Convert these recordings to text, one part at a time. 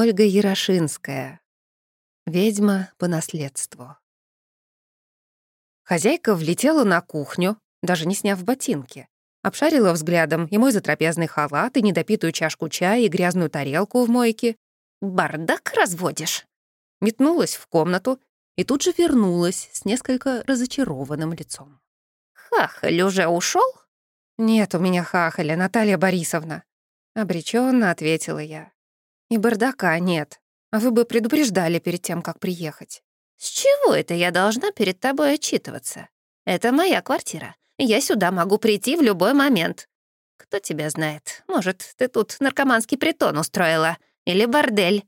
Ольга Ярошинская. Ведьма по наследству. Хозяйка влетела на кухню, даже не сняв ботинки. Обшарила взглядом и мой затрапезный халат, и недопитую чашку чая, и грязную тарелку в мойке. «Бардак разводишь?» Метнулась в комнату и тут же вернулась с несколько разочарованным лицом. «Хахаль уже ушел? «Нет у меня хахаля, Наталья Борисовна», — обреченно ответила я. «И бардака нет. А вы бы предупреждали перед тем, как приехать». «С чего это я должна перед тобой отчитываться? Это моя квартира. Я сюда могу прийти в любой момент. Кто тебя знает? Может, ты тут наркоманский притон устроила? Или бордель?»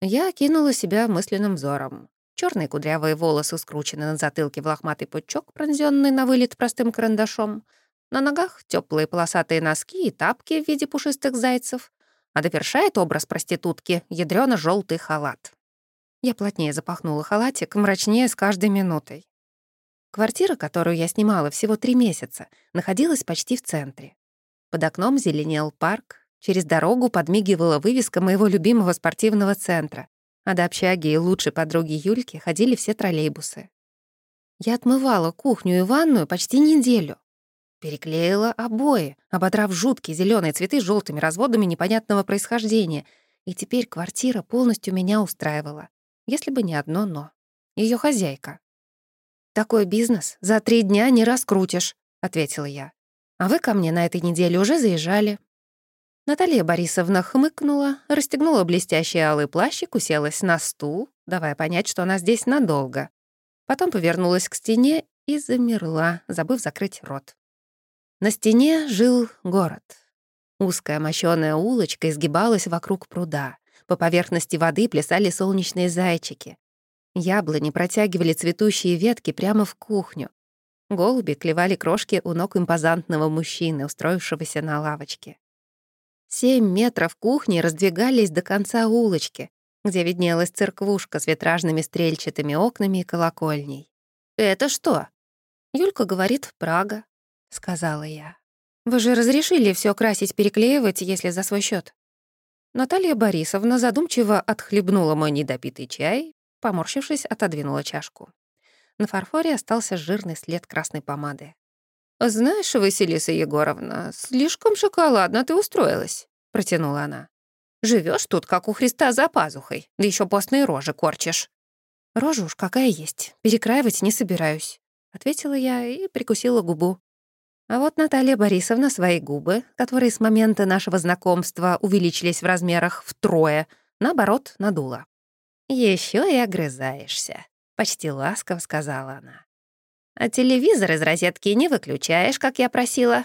Я кинула себя мысленным взором. Черные кудрявые волосы скручены на затылке в лохматый пучок, пронзенный на вылет простым карандашом. На ногах теплые полосатые носки и тапки в виде пушистых зайцев а довершает образ проститутки ядрёно желтый халат. Я плотнее запахнула халатик, мрачнее с каждой минутой. Квартира, которую я снимала всего три месяца, находилась почти в центре. Под окном зеленел парк, через дорогу подмигивала вывеска моего любимого спортивного центра, а до общаги и лучшей подруги Юльки ходили все троллейбусы. Я отмывала кухню и ванную почти неделю. Переклеила обои, ободрав жуткие зеленые цветы желтыми разводами непонятного происхождения, и теперь квартира полностью меня устраивала. Если бы не одно «но». Ее хозяйка. «Такой бизнес за три дня не раскрутишь», — ответила я. «А вы ко мне на этой неделе уже заезжали». Наталья Борисовна хмыкнула, расстегнула блестящий алый плащик, уселась на стул, давая понять, что она здесь надолго. Потом повернулась к стене и замерла, забыв закрыть рот. На стене жил город. Узкая мощёная улочка изгибалась вокруг пруда. По поверхности воды плясали солнечные зайчики. Яблони протягивали цветущие ветки прямо в кухню. Голуби клевали крошки у ног импозантного мужчины, устроившегося на лавочке. Семь метров кухни раздвигались до конца улочки, где виднелась церквушка с витражными стрельчатыми окнами и колокольней. «Это что?» Юлька говорит «Прага». — сказала я. «Вы же разрешили все красить, переклеивать, если за свой счет. Наталья Борисовна задумчиво отхлебнула мой недопитый чай, поморщившись, отодвинула чашку. На фарфоре остался жирный след красной помады. «Знаешь, Василиса Егоровна, слишком шоколадно ты устроилась», — протянула она. Живешь тут, как у Христа за пазухой, да еще постные рожи корчишь». «Рожа уж какая есть, перекраивать не собираюсь», — ответила я и прикусила губу. А вот Наталья Борисовна свои губы, которые с момента нашего знакомства увеличились в размерах втрое, наоборот, надула. Еще и огрызаешься», — почти ласково сказала она. «А телевизор из розетки не выключаешь, как я просила?»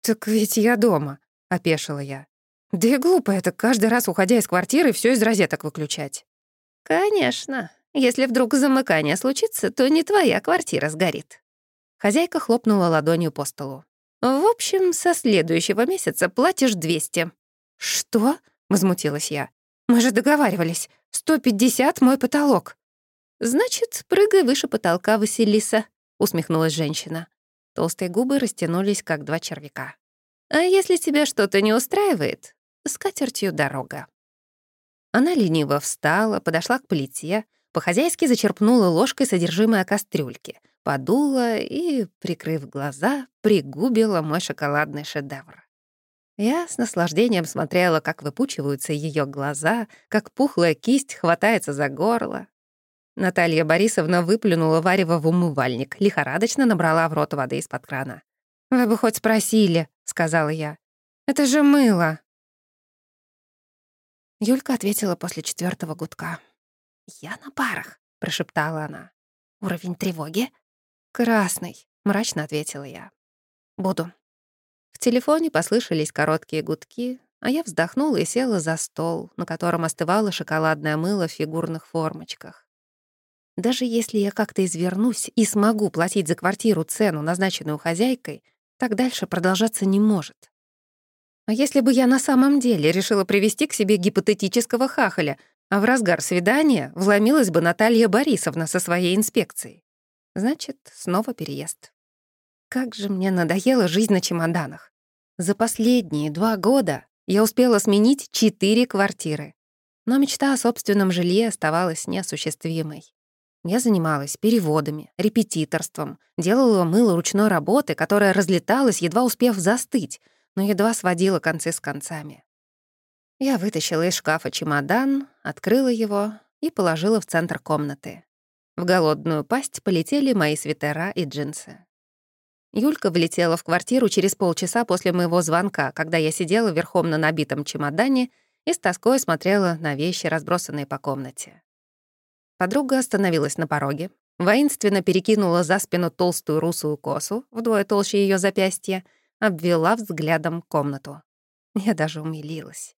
«Так ведь я дома», — опешила я. «Да и глупо это каждый раз, уходя из квартиры, все из розеток выключать». «Конечно. Если вдруг замыкание случится, то не твоя квартира сгорит», Хозяйка хлопнула ладонью по столу. «В общем, со следующего месяца платишь 200». «Что?» — возмутилась я. «Мы же договаривались. 150 — мой потолок». «Значит, прыгай выше потолка, Василиса», — усмехнулась женщина. Толстые губы растянулись, как два червяка. «А если тебя что-то не устраивает, с катертью дорога». Она лениво встала, подошла к плите, по-хозяйски зачерпнула ложкой содержимое кастрюльки — подула и, прикрыв глаза, пригубила мой шоколадный шедевр. Я с наслаждением смотрела, как выпучиваются ее глаза, как пухлая кисть хватается за горло. Наталья Борисовна выплюнула варево в умывальник, лихорадочно набрала в рот воды из-под крана. «Вы бы хоть спросили», — сказала я. «Это же мыло». Юлька ответила после четвертого гудка. «Я на парах», — прошептала она. «Уровень тревоги «Красный», — мрачно ответила я. «Буду». В телефоне послышались короткие гудки, а я вздохнула и села за стол, на котором остывало шоколадное мыло в фигурных формочках. Даже если я как-то извернусь и смогу платить за квартиру цену, назначенную хозяйкой, так дальше продолжаться не может. А если бы я на самом деле решила привести к себе гипотетического хахаля, а в разгар свидания вломилась бы Наталья Борисовна со своей инспекцией? Значит, снова переезд. Как же мне надоела жизнь на чемоданах. За последние два года я успела сменить четыре квартиры. Но мечта о собственном жилье оставалась неосуществимой. Я занималась переводами, репетиторством, делала мыло ручной работы, которая разлеталась, едва успев застыть, но едва сводила концы с концами. Я вытащила из шкафа чемодан, открыла его и положила в центр комнаты. В голодную пасть полетели мои свитера и джинсы. Юлька влетела в квартиру через полчаса после моего звонка, когда я сидела верхом на набитом чемодане и с тоской смотрела на вещи, разбросанные по комнате. Подруга остановилась на пороге, воинственно перекинула за спину толстую русую косу, вдвое толще ее запястья, обвела взглядом комнату. Я даже умилилась.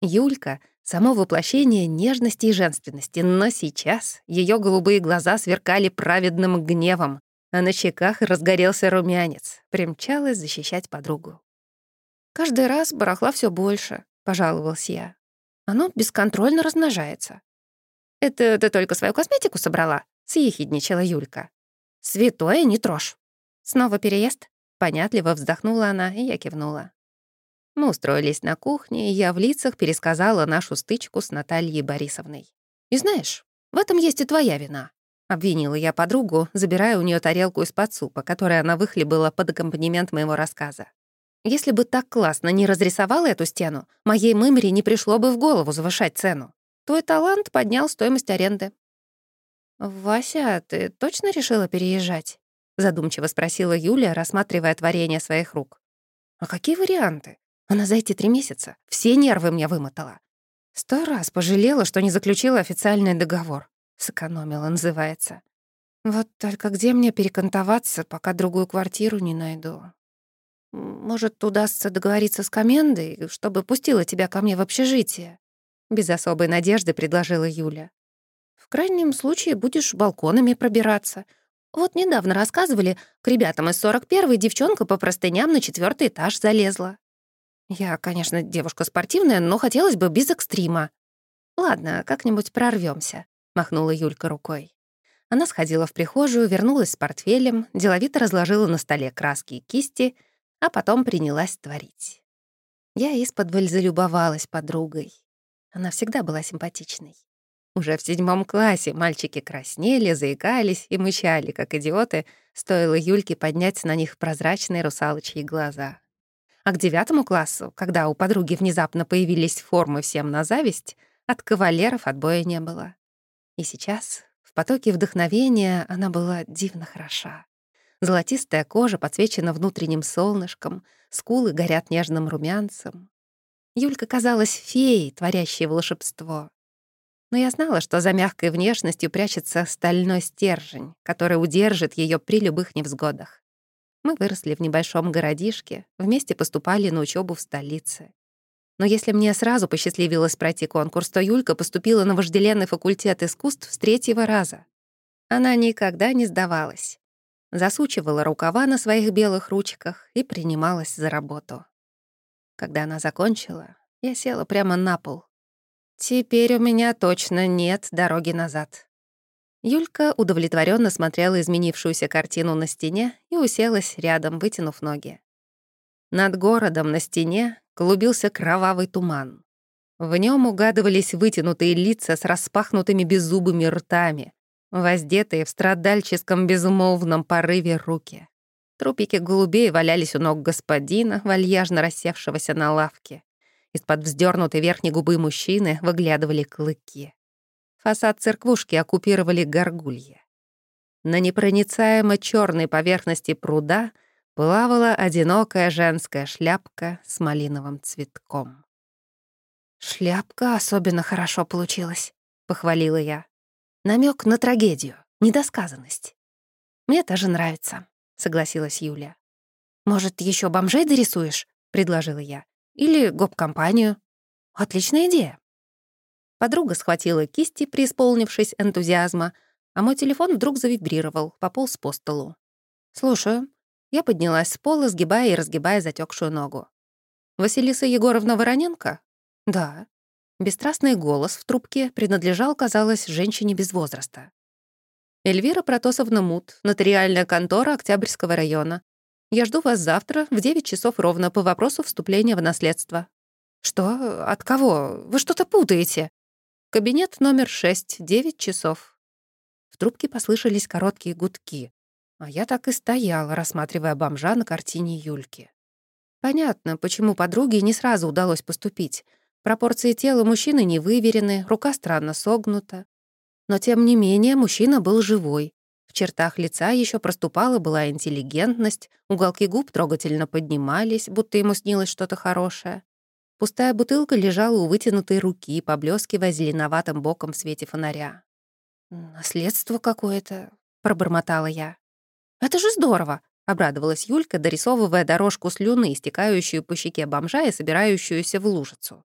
Юлька — само воплощение нежности и женственности, но сейчас ее голубые глаза сверкали праведным гневом, а на щеках разгорелся румянец, примчалась защищать подругу. «Каждый раз барахла все больше», — пожаловалась я. «Оно бесконтрольно размножается». «Это ты только свою косметику собрала?» — съехидничала Юлька. «Святое не трожь». «Снова переезд?» — понятливо вздохнула она, и я кивнула. Мы устроились на кухне, и я в лицах пересказала нашу стычку с Натальей Борисовной. «И знаешь, в этом есть и твоя вина», — обвинила я подругу, забирая у нее тарелку из-под супа, которую она выхлебала под аккомпанемент моего рассказа. «Если бы так классно не разрисовала эту стену, моей мымре не пришло бы в голову завышать цену. Твой талант поднял стоимость аренды». «Вася, ты точно решила переезжать?» — задумчиво спросила Юля, рассматривая творение своих рук. «А какие варианты? Она за эти три месяца все нервы мне вымотала. Сто раз пожалела, что не заключила официальный договор. Сэкономила, называется. Вот только где мне перекантоваться, пока другую квартиру не найду? Может, удастся договориться с комендой, чтобы пустила тебя ко мне в общежитие?» Без особой надежды предложила Юля. «В крайнем случае будешь балконами пробираться. Вот недавно рассказывали, к ребятам из 41-й девчонка по простыням на четвертый этаж залезла. Я, конечно, девушка спортивная, но хотелось бы без экстрима. Ладно, как-нибудь прорвемся, махнула Юлька рукой. Она сходила в прихожую, вернулась с портфелем, деловито разложила на столе краски и кисти, а потом принялась творить. Я из-под залюбовалась подругой. Она всегда была симпатичной. Уже в седьмом классе мальчики краснели, заикались и мычали, как идиоты, стоило Юльке поднять на них прозрачные русалочьи глаза. А к девятому классу, когда у подруги внезапно появились формы всем на зависть, от кавалеров отбоя не было. И сейчас, в потоке вдохновения, она была дивно хороша. Золотистая кожа подсвечена внутренним солнышком, скулы горят нежным румянцем. Юлька казалась феей, творящей волшебство. Но я знала, что за мягкой внешностью прячется стальной стержень, который удержит ее при любых невзгодах. Мы выросли в небольшом городишке, вместе поступали на учебу в столице. Но если мне сразу посчастливилось пройти конкурс, то Юлька поступила на вожделенный факультет искусств с третьего раза. Она никогда не сдавалась. Засучивала рукава на своих белых ручках и принималась за работу. Когда она закончила, я села прямо на пол. Теперь у меня точно нет дороги назад. Юлька удовлетворенно смотрела изменившуюся картину на стене и уселась рядом, вытянув ноги. Над городом на стене клубился кровавый туман. В нем угадывались вытянутые лица с распахнутыми беззубыми ртами, воздетые в страдальческом безмолвном порыве руки. Трупики голубей валялись у ног господина, вальяжно рассевшегося на лавке. Из-под вздернутой верхней губы мужчины выглядывали клыки. Фасад церквушки оккупировали горгульи. На непроницаемо черной поверхности пруда плавала одинокая женская шляпка с малиновым цветком. «Шляпка особенно хорошо получилась», — похвалила я. Намек на трагедию, недосказанность. «Мне тоже нравится», — согласилась Юля. «Может, еще бомжей дорисуешь?» — предложила я. «Или гоп-компанию?» «Отличная идея». Подруга схватила кисти, преисполнившись энтузиазма, а мой телефон вдруг завибрировал, пополз по столу. «Слушаю». Я поднялась с пола, сгибая и разгибая затекшую ногу. «Василиса Егоровна Вороненко?» «Да». Бесстрастный голос в трубке принадлежал, казалось, женщине без возраста. «Эльвира Протосовна Мут, нотариальная контора Октябрьского района. Я жду вас завтра в 9 часов ровно по вопросу вступления в наследство». «Что? От кого? Вы что-то путаете?» Кабинет номер 6, 9 часов». В трубке послышались короткие гудки, а я так и стояла, рассматривая бомжа на картине Юльки. Понятно, почему подруге не сразу удалось поступить. Пропорции тела мужчины не выверены, рука странно согнута. Но тем не менее мужчина был живой. В чертах лица еще проступала была интеллигентность, уголки губ трогательно поднимались, будто ему снилось что-то хорошее. Пустая бутылка лежала у вытянутой руки, поблескивая зеленоватым боком в свете фонаря. «Наследство какое-то», — пробормотала я. «Это же здорово!» — обрадовалась Юлька, дорисовывая дорожку слюны, истекающую по щеке бомжа и собирающуюся в лужицу.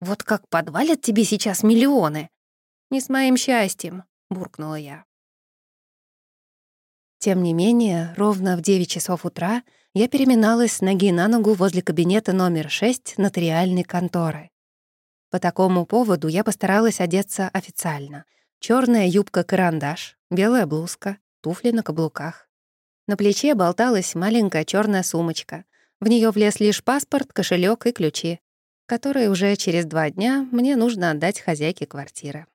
«Вот как подвалят тебе сейчас миллионы!» «Не с моим счастьем», — буркнула я. Тем не менее, ровно в 9 часов утра я переминалась с ноги на ногу возле кабинета номер 6 нотариальной конторы. По такому поводу я постаралась одеться официально. Черная юбка-карандаш, белая блузка, туфли на каблуках. На плече болталась маленькая черная сумочка. В нее влез лишь паспорт, кошелек и ключи, которые уже через два дня мне нужно отдать хозяйке квартиры.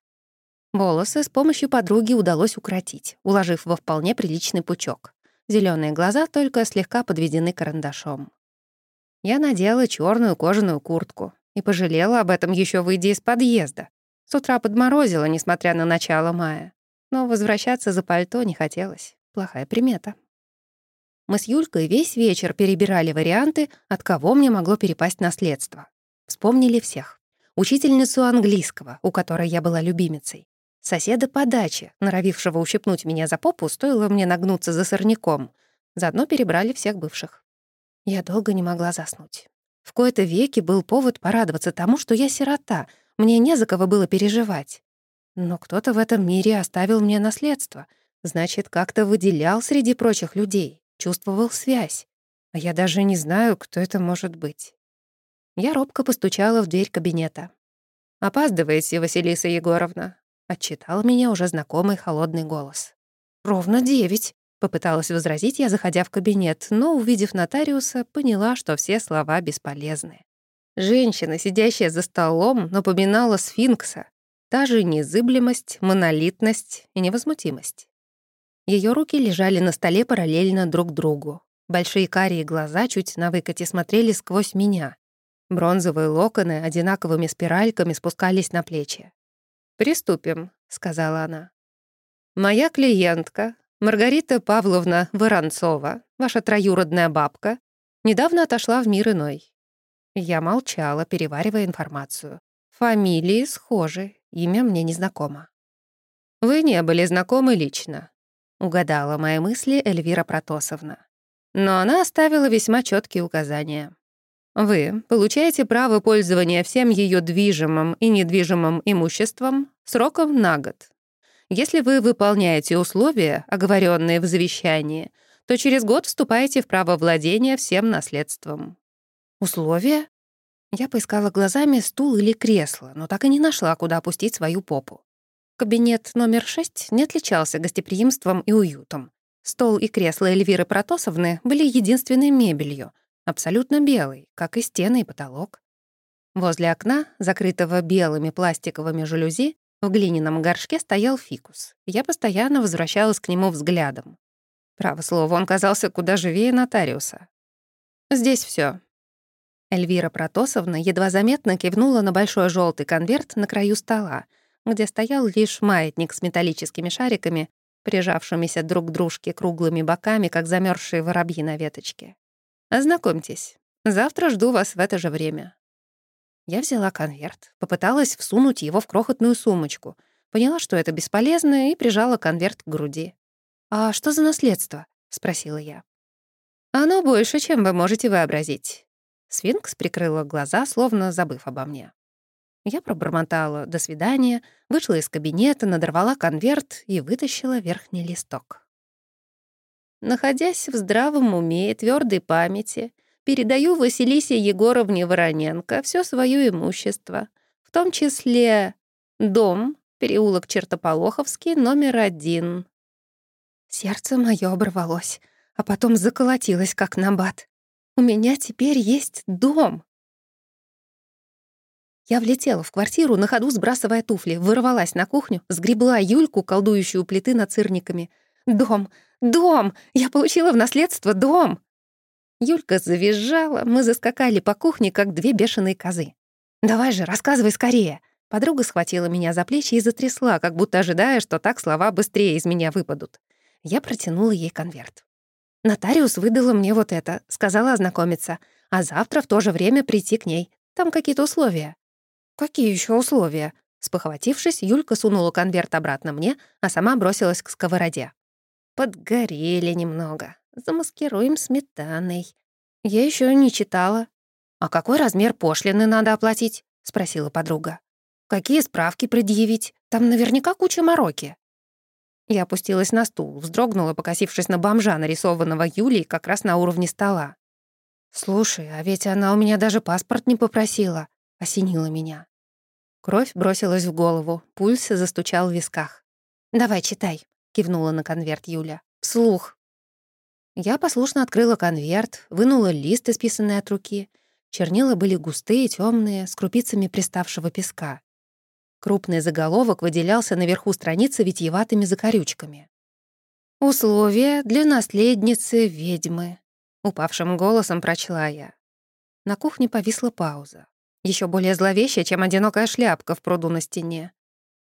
Волосы с помощью подруги удалось укоротить, уложив во вполне приличный пучок. Зеленые глаза только слегка подведены карандашом. Я надела черную кожаную куртку и пожалела об этом еще выйдя из подъезда. С утра подморозило, несмотря на начало мая. Но возвращаться за пальто не хотелось. Плохая примета. Мы с Юлькой весь вечер перебирали варианты, от кого мне могло перепасть наследство. Вспомнили всех. Учительницу английского, у которой я была любимицей. Соседа по даче, норовившего ущипнуть меня за попу, стоило мне нагнуться за сорняком. Заодно перебрали всех бывших. Я долго не могла заснуть. В кои-то веки был повод порадоваться тому, что я сирота, мне не за кого было переживать. Но кто-то в этом мире оставил мне наследство, значит, как-то выделял среди прочих людей чувствовал связь. А я даже не знаю, кто это может быть. Я робко постучала в дверь кабинета. «Опаздываете, Василиса Егоровна», — отчитал меня уже знакомый холодный голос. «Ровно девять», — попыталась возразить я, заходя в кабинет, но, увидев нотариуса, поняла, что все слова бесполезны. Женщина, сидящая за столом, напоминала сфинкса. Та же незыблемость, монолитность и невозмутимость. Ее руки лежали на столе параллельно друг другу. Большие карие глаза чуть на выкате смотрели сквозь меня. Бронзовые локоны одинаковыми спиральками спускались на плечи. «Приступим», — сказала она. «Моя клиентка, Маргарита Павловна Воронцова, ваша троюродная бабка, недавно отошла в мир иной». Я молчала, переваривая информацию. Фамилии схожи, имя мне незнакомо. «Вы не были знакомы лично. Угадала мои мысли Эльвира Протосовна. Но она оставила весьма четкие указания. Вы получаете право пользования всем ее движимым и недвижимым имуществом сроком на год. Если вы выполняете условия, оговоренные в завещании, то через год вступаете в право владения всем наследством. Условия? Я поискала глазами стул или кресло, но так и не нашла, куда опустить свою попу. Кабинет номер шесть не отличался гостеприимством и уютом. Стол и кресло Эльвиры Протосовны были единственной мебелью, абсолютно белой, как и стены и потолок. Возле окна, закрытого белыми пластиковыми жалюзи, в глиняном горшке стоял фикус. Я постоянно возвращалась к нему взглядом. Право слово, он казался куда живее нотариуса. «Здесь все. Эльвира Протосовна едва заметно кивнула на большой желтый конверт на краю стола, где стоял лишь маятник с металлическими шариками, прижавшимися друг к дружке круглыми боками, как замерзшие воробьи на веточке. «Ознакомьтесь. Завтра жду вас в это же время». Я взяла конверт, попыталась всунуть его в крохотную сумочку, поняла, что это бесполезно, и прижала конверт к груди. «А что за наследство?» — спросила я. «Оно больше, чем вы можете вообразить». Свинкс прикрыла глаза, словно забыв обо мне. Я пробормотала «до свидания», вышла из кабинета, надорвала конверт и вытащила верхний листок. Находясь в здравом уме и твердой памяти, передаю Василисе Егоровне Вороненко все свое имущество, в том числе дом, переулок Чертополоховский, номер один. Сердце мое оборвалось, а потом заколотилось, как набат. У меня теперь есть дом. Я влетела в квартиру, на ходу сбрасывая туфли, вырвалась на кухню, сгребла Юльку, колдующую плиты над сырниками. «Дом! Дом! Я получила в наследство дом!» Юлька завизжала, мы заскакали по кухне, как две бешеные козы. «Давай же, рассказывай скорее!» Подруга схватила меня за плечи и затрясла, как будто ожидая, что так слова быстрее из меня выпадут. Я протянула ей конверт. Нотариус выдала мне вот это, сказала ознакомиться, а завтра в то же время прийти к ней. Там какие-то условия. «Какие еще условия?» Спохватившись, Юлька сунула конверт обратно мне, а сама бросилась к сковороде. «Подгорели немного. Замаскируем сметаной». Я еще не читала. «А какой размер пошлины надо оплатить?» — спросила подруга. «Какие справки предъявить? Там наверняка куча мороки». Я опустилась на стул, вздрогнула, покосившись на бомжа, нарисованного Юлей как раз на уровне стола. «Слушай, а ведь она у меня даже паспорт не попросила», — осенила меня. Кровь бросилась в голову, пульс застучал в висках. «Давай, читай», — кивнула на конверт Юля. «Вслух». Я послушно открыла конверт, вынула лист, исписанный от руки. Чернила были густые, темные, с крупицами приставшего песка. Крупный заголовок выделялся наверху страницы витьеватыми закорючками. «Условия для наследницы ведьмы», — упавшим голосом прочла я. На кухне повисла пауза еще более зловещая, чем одинокая шляпка в пруду на стене.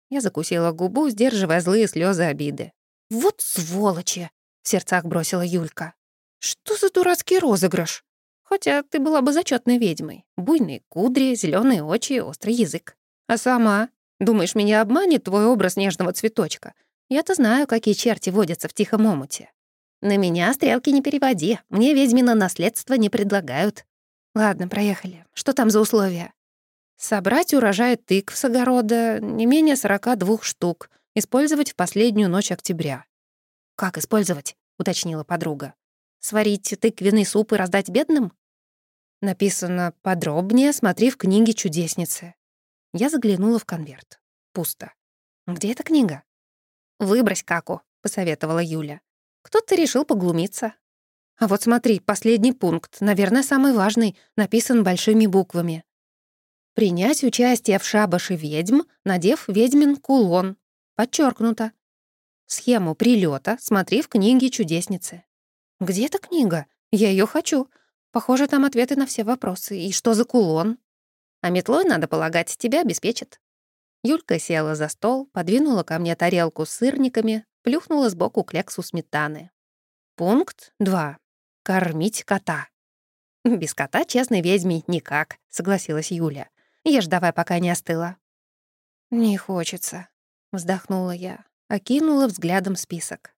Я закусила губу, сдерживая злые слезы обиды. «Вот сволочи!» — в сердцах бросила Юлька. «Что за дурацкий розыгрыш? Хотя ты была бы зачетной ведьмой. Буйные кудри, зеленые очи, острый язык. А сама? Думаешь, меня обманет твой образ нежного цветочка? Я-то знаю, какие черти водятся в тихом омуте. На меня стрелки не переводи, мне ведьмина наследство не предлагают. Ладно, проехали. Что там за условия? Собрать урожай тыкв с огорода не менее 42 штук, использовать в последнюю ночь октября. «Как использовать?» — уточнила подруга. «Сварить тыквенный суп и раздать бедным?» Написано «Подробнее смотри в книге чудесницы». Я заглянула в конверт. Пусто. «Где эта книга?» «Выбрось Каку», — посоветовала Юля. «Кто-то решил поглумиться». «А вот смотри, последний пункт, наверное, самый важный, написан большими буквами. Принять участие в шабаше ведьм, надев ведьмин кулон. Подчеркнуто. Схему прилета смотри в книге «Чудесницы». Где эта книга? Я ее хочу. Похоже, там ответы на все вопросы. И что за кулон? А метлой, надо полагать, тебя обеспечит. Юлька села за стол, подвинула ко мне тарелку с сырниками, плюхнула сбоку кляксу сметаны. Пункт 2. Кормить кота. Без кота честной ведьме никак, согласилась Юля. Ешь давай, пока не остыла». «Не хочется», — вздохнула я, окинула взглядом список.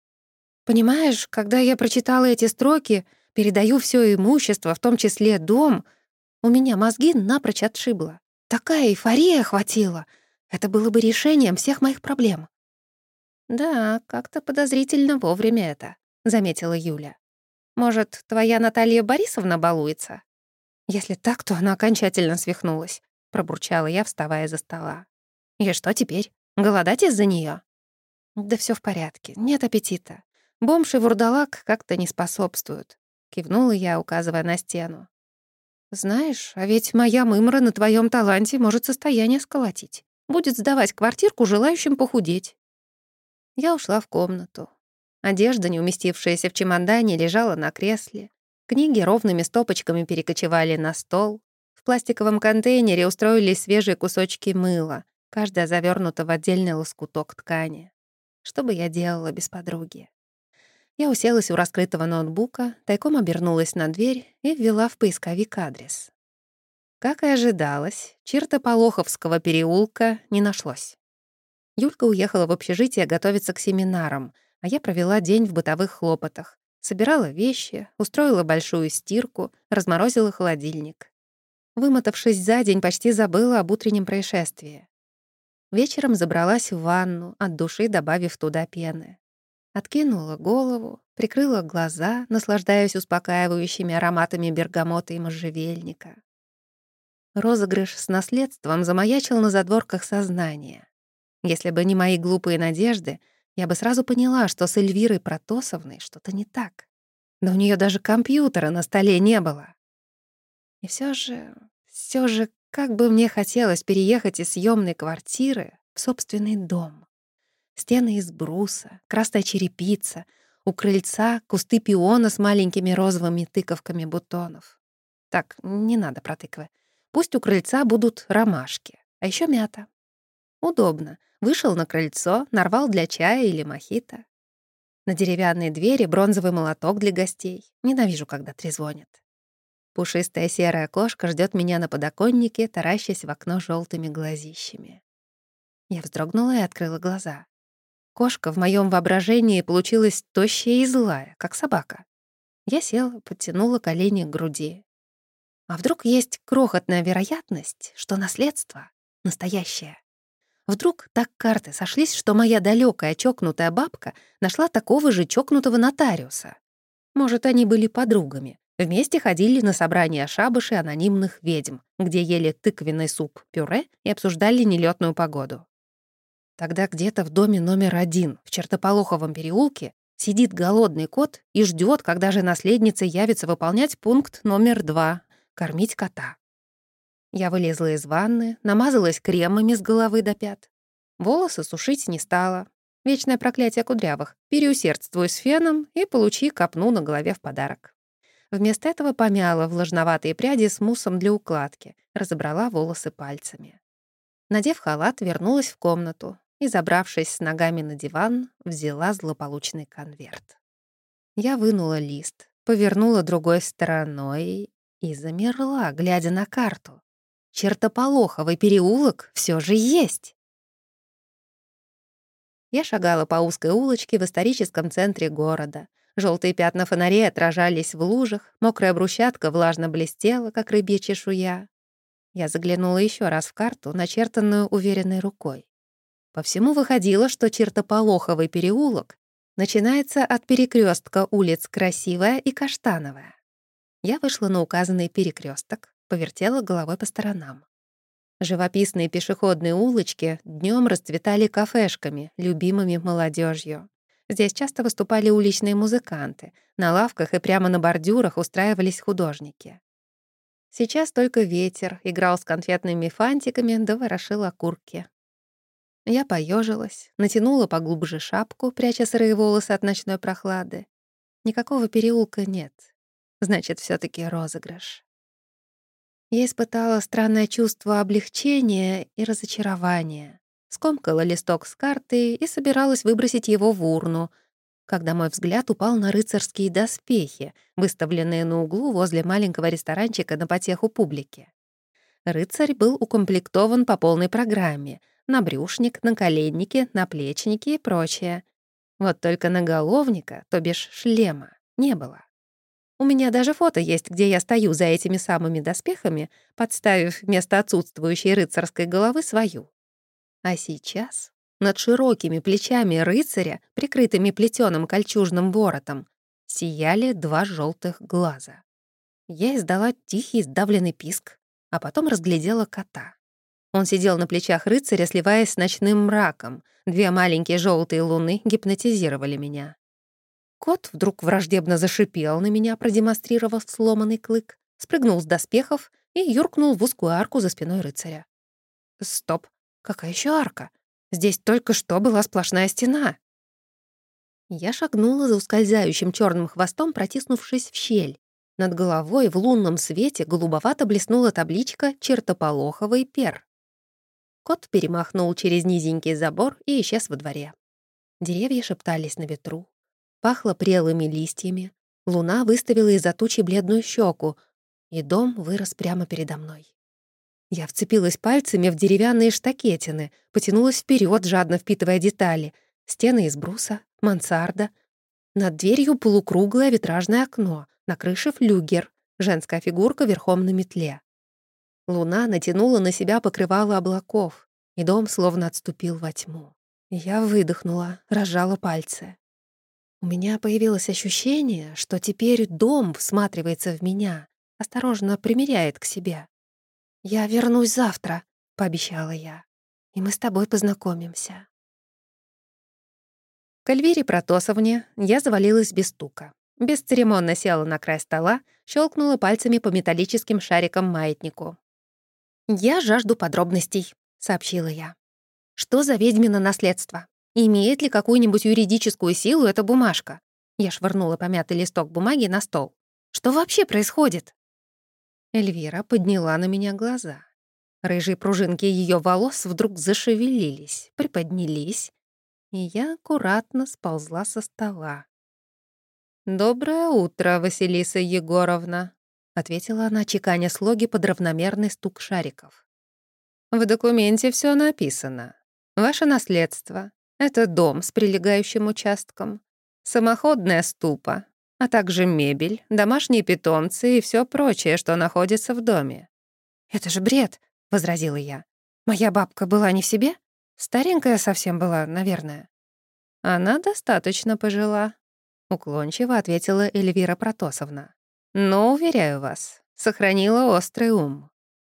«Понимаешь, когда я прочитала эти строки, передаю все имущество, в том числе дом, у меня мозги напрочь отшибло. Такая эйфория охватила. Это было бы решением всех моих проблем». «Да, как-то подозрительно вовремя это», — заметила Юля. «Может, твоя Наталья Борисовна балуется?» Если так, то она окончательно свихнулась. — пробурчала я, вставая за стола. «И что теперь? Голодать из-за нее? «Да все в порядке, нет аппетита. Бомж и вурдалак как-то не способствуют», — кивнула я, указывая на стену. «Знаешь, а ведь моя мымра на твоем таланте может состояние сколотить. Будет сдавать квартирку желающим похудеть». Я ушла в комнату. Одежда, не уместившаяся в чемодане, лежала на кресле. Книги ровными стопочками перекочевали на стол пластиковом контейнере устроились свежие кусочки мыла, каждая завернута в отдельный лоскуток ткани. Что бы я делала без подруги? Я уселась у раскрытого ноутбука, тайком обернулась на дверь и ввела в поисковик адрес. Как и ожидалось, черта Полоховского переулка не нашлось. Юлька уехала в общежитие готовиться к семинарам, а я провела день в бытовых хлопотах. Собирала вещи, устроила большую стирку, разморозила холодильник. Вымотавшись за день, почти забыла об утреннем происшествии. Вечером забралась в ванну, от души добавив туда пены. Откинула голову, прикрыла глаза, наслаждаясь успокаивающими ароматами бергамота и можжевельника. Розыгрыш с наследством замаячил на задворках сознания. Если бы не мои глупые надежды, я бы сразу поняла, что с Эльвирой Протосовной что-то не так. Да у нее даже компьютера на столе не было. И все же, все же как бы мне хотелось переехать из съемной квартиры в собственный дом. Стены из бруса, красная черепица, у крыльца кусты пиона с маленькими розовыми тыковками бутонов. Так, не надо про тыквы. Пусть у крыльца будут ромашки, а еще мята. Удобно. Вышел на крыльцо, нарвал для чая или мохито. На деревянной двери бронзовый молоток для гостей. Ненавижу, когда трезвонят. Пушистая серая кошка ждет меня на подоконнике, таращась в окно желтыми глазищами. Я вздрогнула и открыла глаза. Кошка в моем воображении получилась тощая и злая, как собака. Я села, подтянула колени к груди. А вдруг есть крохотная вероятность, что наследство настоящее? Вдруг так карты сошлись, что моя далекая чокнутая бабка нашла такого же чокнутого нотариуса. Может, они были подругами. Вместе ходили на собрания шабыши анонимных ведьм, где ели тыквенный суп-пюре и обсуждали нелетную погоду. Тогда где-то в доме номер один в Чертополоховом переулке сидит голодный кот и ждет, когда же наследница явится выполнять пункт номер два — кормить кота. Я вылезла из ванны, намазалась кремами с головы до пят. Волосы сушить не стала. Вечное проклятие кудрявых. Переусердствуй с феном и получи копну на голове в подарок. Вместо этого помяла влажноватые пряди с муссом для укладки, разобрала волосы пальцами. Надев халат, вернулась в комнату и, забравшись с ногами на диван, взяла злополучный конверт. Я вынула лист, повернула другой стороной и замерла, глядя на карту. Чертополоховый переулок все же есть. Я шагала по узкой улочке в историческом центре города. Желтые пятна фонарей отражались в лужах, мокрая брусчатка влажно блестела, как рыбья чешуя. Я заглянула еще раз в карту, начертанную уверенной рукой. По всему выходило, что Чертополоховый переулок начинается от перекрестка улиц Красивая и Каштановая. Я вышла на указанный перекресток, повертела головой по сторонам. Живописные пешеходные улочки днем расцветали кафешками, любимыми молодежью. Здесь часто выступали уличные музыканты, на лавках и прямо на бордюрах устраивались художники. Сейчас только ветер играл с конфетными фантиками да ворошил окурки. Я поежилась, натянула поглубже шапку, пряча сырые волосы от ночной прохлады. Никакого переулка нет. Значит, все таки розыгрыш. Я испытала странное чувство облегчения и разочарования. Скомкала листок с карты и собиралась выбросить его в урну, когда мой взгляд упал на рыцарские доспехи, выставленные на углу возле маленького ресторанчика на потеху публики. Рыцарь был укомплектован по полной программе — набрюшник, наколенники, наплечники и прочее. Вот только наголовника, то бишь шлема, не было. У меня даже фото есть, где я стою за этими самыми доспехами, подставив вместо отсутствующей рыцарской головы свою. А сейчас над широкими плечами рыцаря, прикрытыми плетеным кольчужным воротом, сияли два желтых глаза. Я издала тихий сдавленный писк, а потом разглядела кота. Он сидел на плечах рыцаря, сливаясь с ночным мраком. Две маленькие желтые луны гипнотизировали меня. Кот вдруг враждебно зашипел на меня, продемонстрировав сломанный клык, спрыгнул с доспехов и юркнул в узкую арку за спиной рыцаря. «Стоп! Какая еще арка? Здесь только что была сплошная стена!» Я шагнула за ускользающим черным хвостом, протиснувшись в щель. Над головой в лунном свете голубовато блеснула табличка «Чертополоховый пер». Кот перемахнул через низенький забор и исчез во дворе. Деревья шептались на ветру. Пахло прелыми листьями. Луна выставила из-за тучи бледную щеку, и дом вырос прямо передо мной. Я вцепилась пальцами в деревянные штакетины, потянулась вперед, жадно впитывая детали. Стены из бруса, мансарда. Над дверью полукруглое витражное окно, на крыше флюгер, женская фигурка верхом на метле. Луна натянула на себя покрывало облаков, и дом словно отступил во тьму. Я выдохнула, разжала пальцы. У меня появилось ощущение, что теперь дом всматривается в меня, осторожно примеряет к себе. «Я вернусь завтра», — пообещала я, «и мы с тобой познакомимся». К Эльвире Протосовне я завалилась без стука. Бесцеремонно села на край стола, щелкнула пальцами по металлическим шарикам маятнику. «Я жажду подробностей», — сообщила я. «Что за ведьмино наследство? Имеет ли какую-нибудь юридическую силу эта бумажка?» Я швырнула помятый листок бумаги на стол. «Что вообще происходит?» Эльвира подняла на меня глаза. Рыжие пружинки ее волос вдруг зашевелились, приподнялись, и я аккуратно сползла со стола. «Доброе утро, Василиса Егоровна», — ответила она, чеканя слоги под равномерный стук шариков. «В документе все написано. Ваше наследство — это дом с прилегающим участком, самоходная ступа, а также мебель, домашние питомцы и все прочее, что находится в доме». «Это же бред», — возразила я. «Моя бабка была не в себе? Старенькая совсем была, наверное». «Она достаточно пожила», — уклончиво ответила Эльвира Протосовна. «Но, уверяю вас, сохранила острый ум.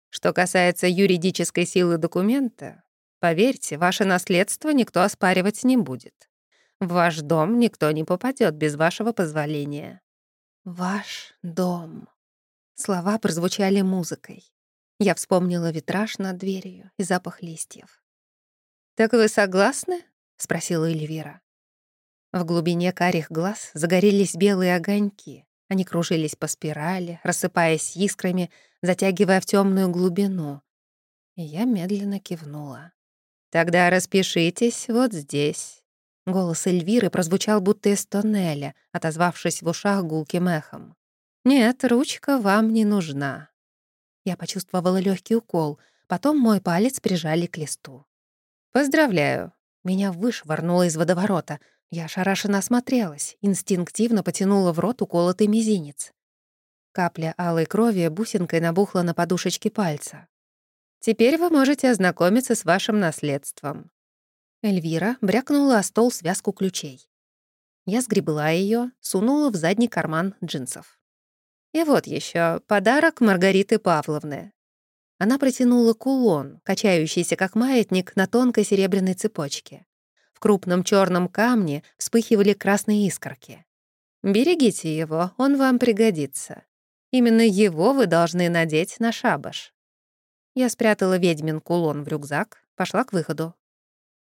Что касается юридической силы документа, поверьте, ваше наследство никто оспаривать не будет. В ваш дом никто не попадет без вашего позволения». «Ваш дом». Слова прозвучали музыкой. Я вспомнила витраж над дверью и запах листьев. «Так вы согласны?» — спросила Эльвира. В глубине карих глаз загорелись белые огоньки. Они кружились по спирали, рассыпаясь искрами, затягивая в темную глубину. И я медленно кивнула. «Тогда распишитесь вот здесь». Голос Эльвиры прозвучал будто из тоннеля, отозвавшись в ушах гулким эхом. «Нет, ручка вам не нужна». Я почувствовала легкий укол, потом мой палец прижали к листу. «Поздравляю!» Меня вышвырнуло из водоворота — я ошарашенно осмотрелась, инстинктивно потянула в рот уколотый мизинец. Капля алой крови бусинкой набухла на подушечке пальца. «Теперь вы можете ознакомиться с вашим наследством». Эльвира брякнула о стол связку ключей. Я сгребла ее, сунула в задний карман джинсов. И вот еще подарок Маргариты Павловны. Она протянула кулон, качающийся как маятник на тонкой серебряной цепочке. В крупном черном камне вспыхивали красные искорки. «Берегите его, он вам пригодится. Именно его вы должны надеть на шабаш». Я спрятала ведьмин кулон в рюкзак, пошла к выходу.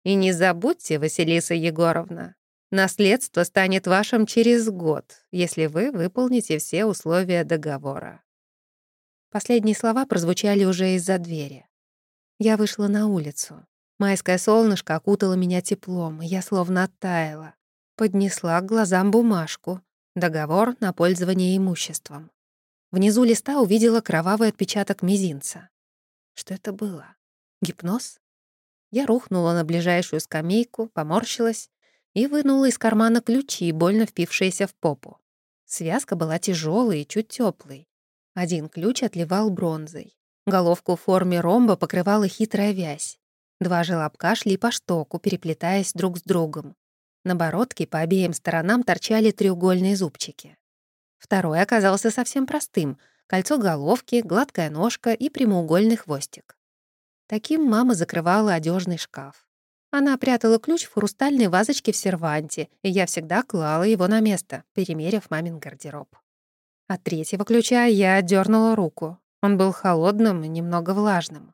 «И не забудьте, Василиса Егоровна, наследство станет вашим через год, если вы выполните все условия договора». Последние слова прозвучали уже из-за двери. Я вышла на улицу. Майское солнышко окутало меня теплом, и я словно оттаяла. Поднесла к глазам бумажку. Договор на пользование имуществом. Внизу листа увидела кровавый отпечаток мизинца. Что это было? Гипноз? Я рухнула на ближайшую скамейку, поморщилась и вынула из кармана ключи, больно впившиеся в попу. Связка была тяжелой и чуть теплой. Один ключ отливал бронзой. Головку в форме ромба покрывала хитрая вязь. Два желобка шли по штоку, переплетаясь друг с другом. На бородке по обеим сторонам торчали треугольные зубчики. Второй оказался совсем простым — кольцо головки, гладкая ножка и прямоугольный хвостик. Таким мама закрывала одежный шкаф. Она прятала ключ в хрустальной вазочке в серванте, и я всегда клала его на место, перемерив мамин гардероб. От третьего ключа я отдернула руку. Он был холодным и немного влажным.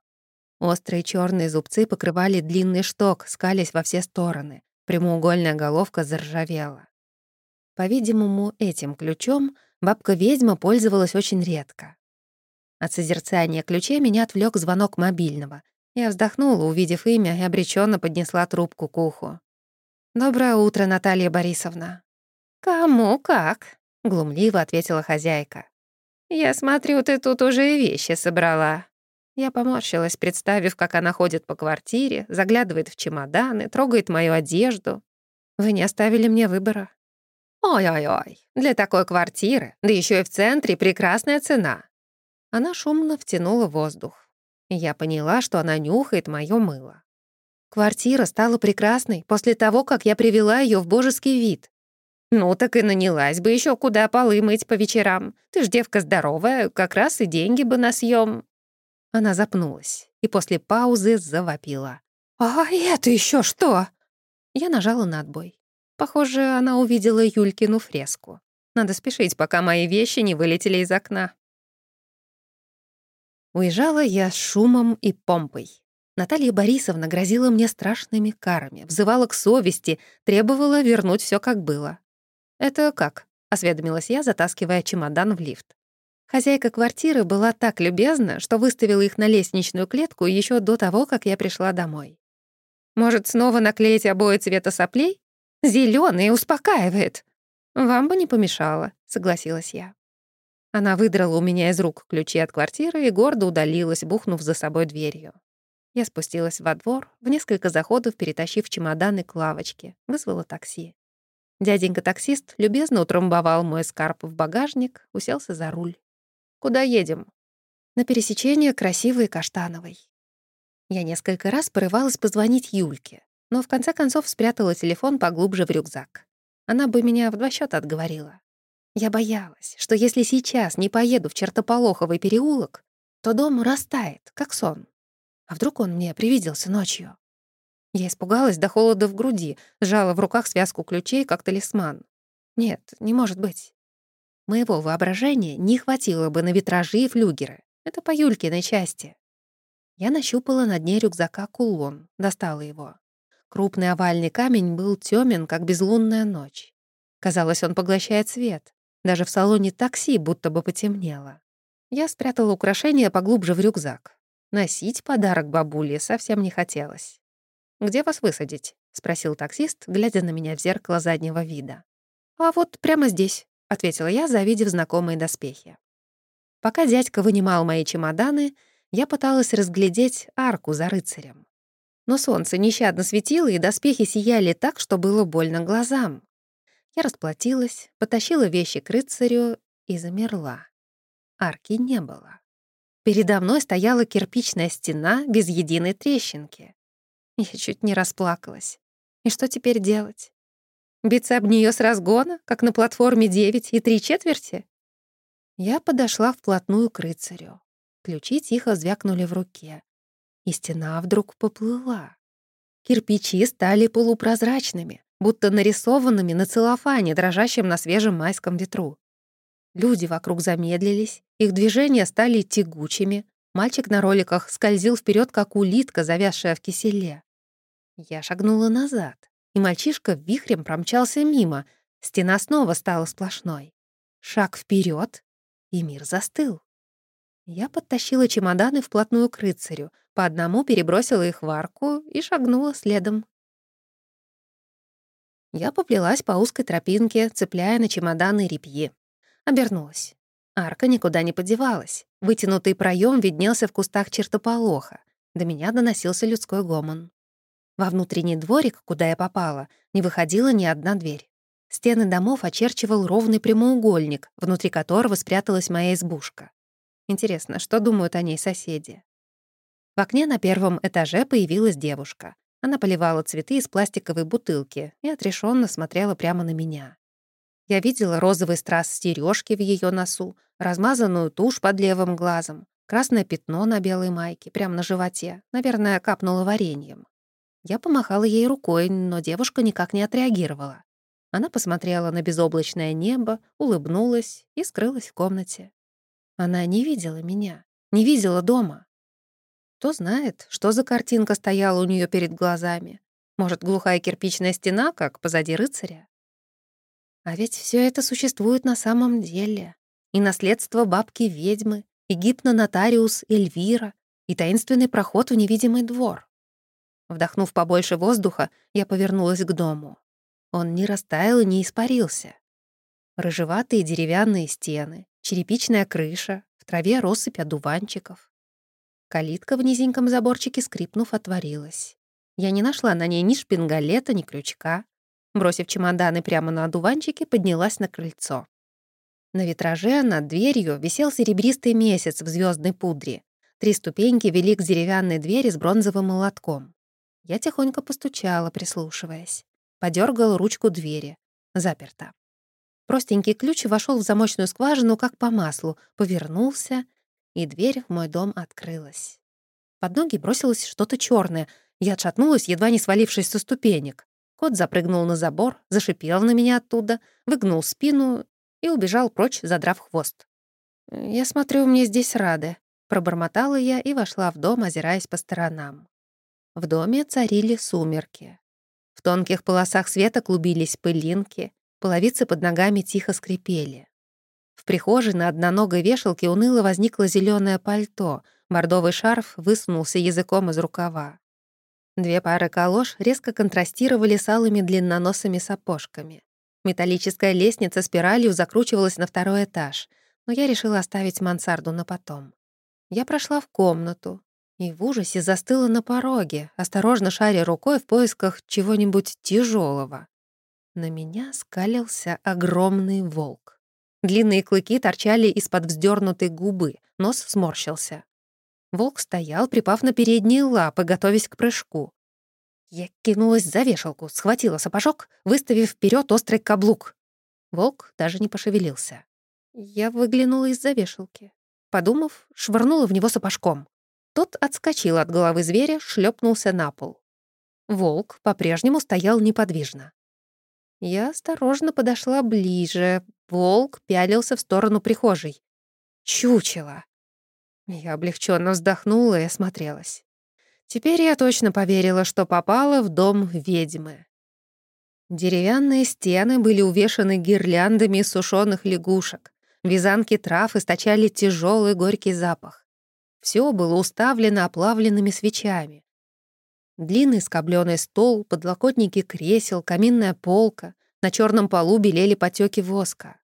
Острые черные зубцы покрывали длинный шток, скались во все стороны. Прямоугольная головка заржавела. По-видимому, этим ключом бабка-ведьма пользовалась очень редко. От созерцания ключей меня отвлек звонок мобильного. Я вздохнула, увидев имя, и обреченно поднесла трубку к уху. «Доброе утро, Наталья Борисовна». «Кому как?» — глумливо ответила хозяйка. «Я смотрю, ты тут уже и вещи собрала». Я поморщилась, представив, как она ходит по квартире, заглядывает в чемоданы, трогает мою одежду. Вы не оставили мне выбора. Ой-ой-ой, для такой квартиры, да еще и в центре, прекрасная цена. Она шумно втянула воздух. Я поняла, что она нюхает мое мыло. Квартира стала прекрасной после того, как я привела ее в божеский вид. Ну, так и нанялась бы еще куда полы мыть по вечерам. Ты ж девка здоровая, как раз и деньги бы на съем. Она запнулась и после паузы завопила. «А это еще что?» Я нажала на отбой. Похоже, она увидела Юлькину фреску. Надо спешить, пока мои вещи не вылетели из окна. Уезжала я с шумом и помпой. Наталья Борисовна грозила мне страшными карами, взывала к совести, требовала вернуть все как было. «Это как?» — осведомилась я, затаскивая чемодан в лифт. Хозяйка квартиры была так любезна, что выставила их на лестничную клетку еще до того, как я пришла домой. «Может, снова наклеить обои цвета соплей? Зелёный успокаивает!» «Вам бы не помешало», — согласилась я. Она выдрала у меня из рук ключи от квартиры и гордо удалилась, бухнув за собой дверью. Я спустилась во двор, в несколько заходов перетащив чемоданы к лавочке, вызвала такси. Дяденька-таксист любезно утрамбовал мой скарб в багажник, уселся за руль. «Куда едем?» «На пересечение Красивой Каштановой». Я несколько раз порывалась позвонить Юльке, но в конце концов спрятала телефон поглубже в рюкзак. Она бы меня в два счета отговорила. Я боялась, что если сейчас не поеду в Чертополоховый переулок, то дом растает, как сон. А вдруг он мне привиделся ночью? Я испугалась до холода в груди, сжала в руках связку ключей, как талисман. Нет, не может быть. Моего воображения не хватило бы на витражи и флюгеры. Это по Юлькиной части. Я нащупала на дне рюкзака кулон, достала его. Крупный овальный камень был тёмен, как безлунная ночь. Казалось, он поглощает свет. Даже в салоне такси будто бы потемнело. Я спрятала украшение поглубже в рюкзак. Носить подарок бабуле совсем не хотелось. «Где вас высадить?» — спросил таксист, глядя на меня в зеркало заднего вида. «А вот прямо здесь», — ответила я, завидев знакомые доспехи. Пока дядька вынимал мои чемоданы, я пыталась разглядеть арку за рыцарем. Но солнце нещадно светило, и доспехи сияли так, что было больно глазам. Я расплатилась, потащила вещи к рыцарю и замерла. Арки не было. Передо мной стояла кирпичная стена без единой трещинки. Я чуть не расплакалась. И что теперь делать? Биться об нее с разгона, как на платформе 9 и три четверти? Я подошла вплотную к рыцарю. Ключи тихо звякнули в руке. И стена вдруг поплыла. Кирпичи стали полупрозрачными, будто нарисованными на целлофане, дрожащем на свежем майском ветру. Люди вокруг замедлились, их движения стали тягучими, мальчик на роликах скользил вперед, как улитка, завязшая в киселе. Я шагнула назад, и мальчишка вихрем промчался мимо, стена снова стала сплошной. Шаг вперед, и мир застыл. Я подтащила чемоданы вплотную к рыцарю, по одному перебросила их в арку и шагнула следом. Я поплелась по узкой тропинке, цепляя на чемоданы репьи. Обернулась. Арка никуда не подевалась. Вытянутый проем виднелся в кустах чертополоха. До меня доносился людской гомон. Во внутренний дворик, куда я попала, не выходила ни одна дверь. Стены домов очерчивал ровный прямоугольник, внутри которого спряталась моя избушка. Интересно, что думают о ней соседи? В окне на первом этаже появилась девушка. Она поливала цветы из пластиковой бутылки и отрешенно смотрела прямо на меня. Я видела розовый страз стережки в ее носу, размазанную тушь под левым глазом, красное пятно на белой майке, прямо на животе, наверное, капнуло вареньем. Я помахала ей рукой, но девушка никак не отреагировала. Она посмотрела на безоблачное небо, улыбнулась и скрылась в комнате. Она не видела меня, не видела дома. Кто знает, что за картинка стояла у нее перед глазами. Может, глухая кирпичная стена, как позади рыцаря? А ведь все это существует на самом деле. И наследство бабки-ведьмы, и гипнонотариус Эльвира, и таинственный проход в невидимый двор. Вдохнув побольше воздуха, я повернулась к дому. Он не растаял и не испарился. Рыжеватые деревянные стены, черепичная крыша, в траве россыпь одуванчиков. Калитка в низеньком заборчике, скрипнув, отворилась. Я не нашла на ней ни шпингалета, ни крючка. Бросив чемоданы прямо на одуванчике, поднялась на крыльцо. На витраже над дверью висел серебристый месяц в звездной пудре. Три ступеньки вели к деревянной двери с бронзовым молотком. Я тихонько постучала, прислушиваясь. Подергала ручку двери. Заперта. Простенький ключ вошел в замочную скважину, как по маслу, повернулся — и дверь в мой дом открылась. Под ноги бросилось что-то черное. Я отшатнулась, едва не свалившись со ступенек. Кот запрыгнул на забор, зашипел на меня оттуда, выгнул спину и убежал прочь, задрав хвост. «Я смотрю, мне здесь рады», — Пробормотала я и вошла в дом, озираясь по сторонам. В доме царили сумерки. В тонких полосах света клубились пылинки, половицы под ногами тихо скрипели. В прихожей на одноногой вешалке уныло возникло зеленое пальто, бордовый шарф высунулся языком из рукава. Две пары калош резко контрастировали с алыми длинноносыми сапожками. Металлическая лестница спиралью закручивалась на второй этаж, но я решила оставить мансарду на потом. Я прошла в комнату и в ужасе застыла на пороге, осторожно шаря рукой в поисках чего-нибудь тяжелого. На меня скалился огромный волк. Длинные клыки торчали из-под вздернутой губы, нос сморщился. Волк стоял, припав на передние лапы, готовясь к прыжку. Я кинулась за вешалку, схватила сапожок, выставив вперед острый каблук. Волк даже не пошевелился. Я выглянула из-за вешалки. Подумав, швырнула в него сапожком. Тот отскочил от головы зверя, шлепнулся на пол. Волк по-прежнему стоял неподвижно. Я осторожно подошла ближе. Волк пялился в сторону прихожей. Чучело. Я облегченно вздохнула и осмотрелась. Теперь я точно поверила, что попала в дом ведьмы. Деревянные стены были увешаны гирляндами из сушёных лягушек. Вязанки трав источали тяжелый горький запах. Все было уставлено оплавленными свечами. Длинный скобленый стол, подлокотники кресел, каминная полка. На черном полу белели потеки воска.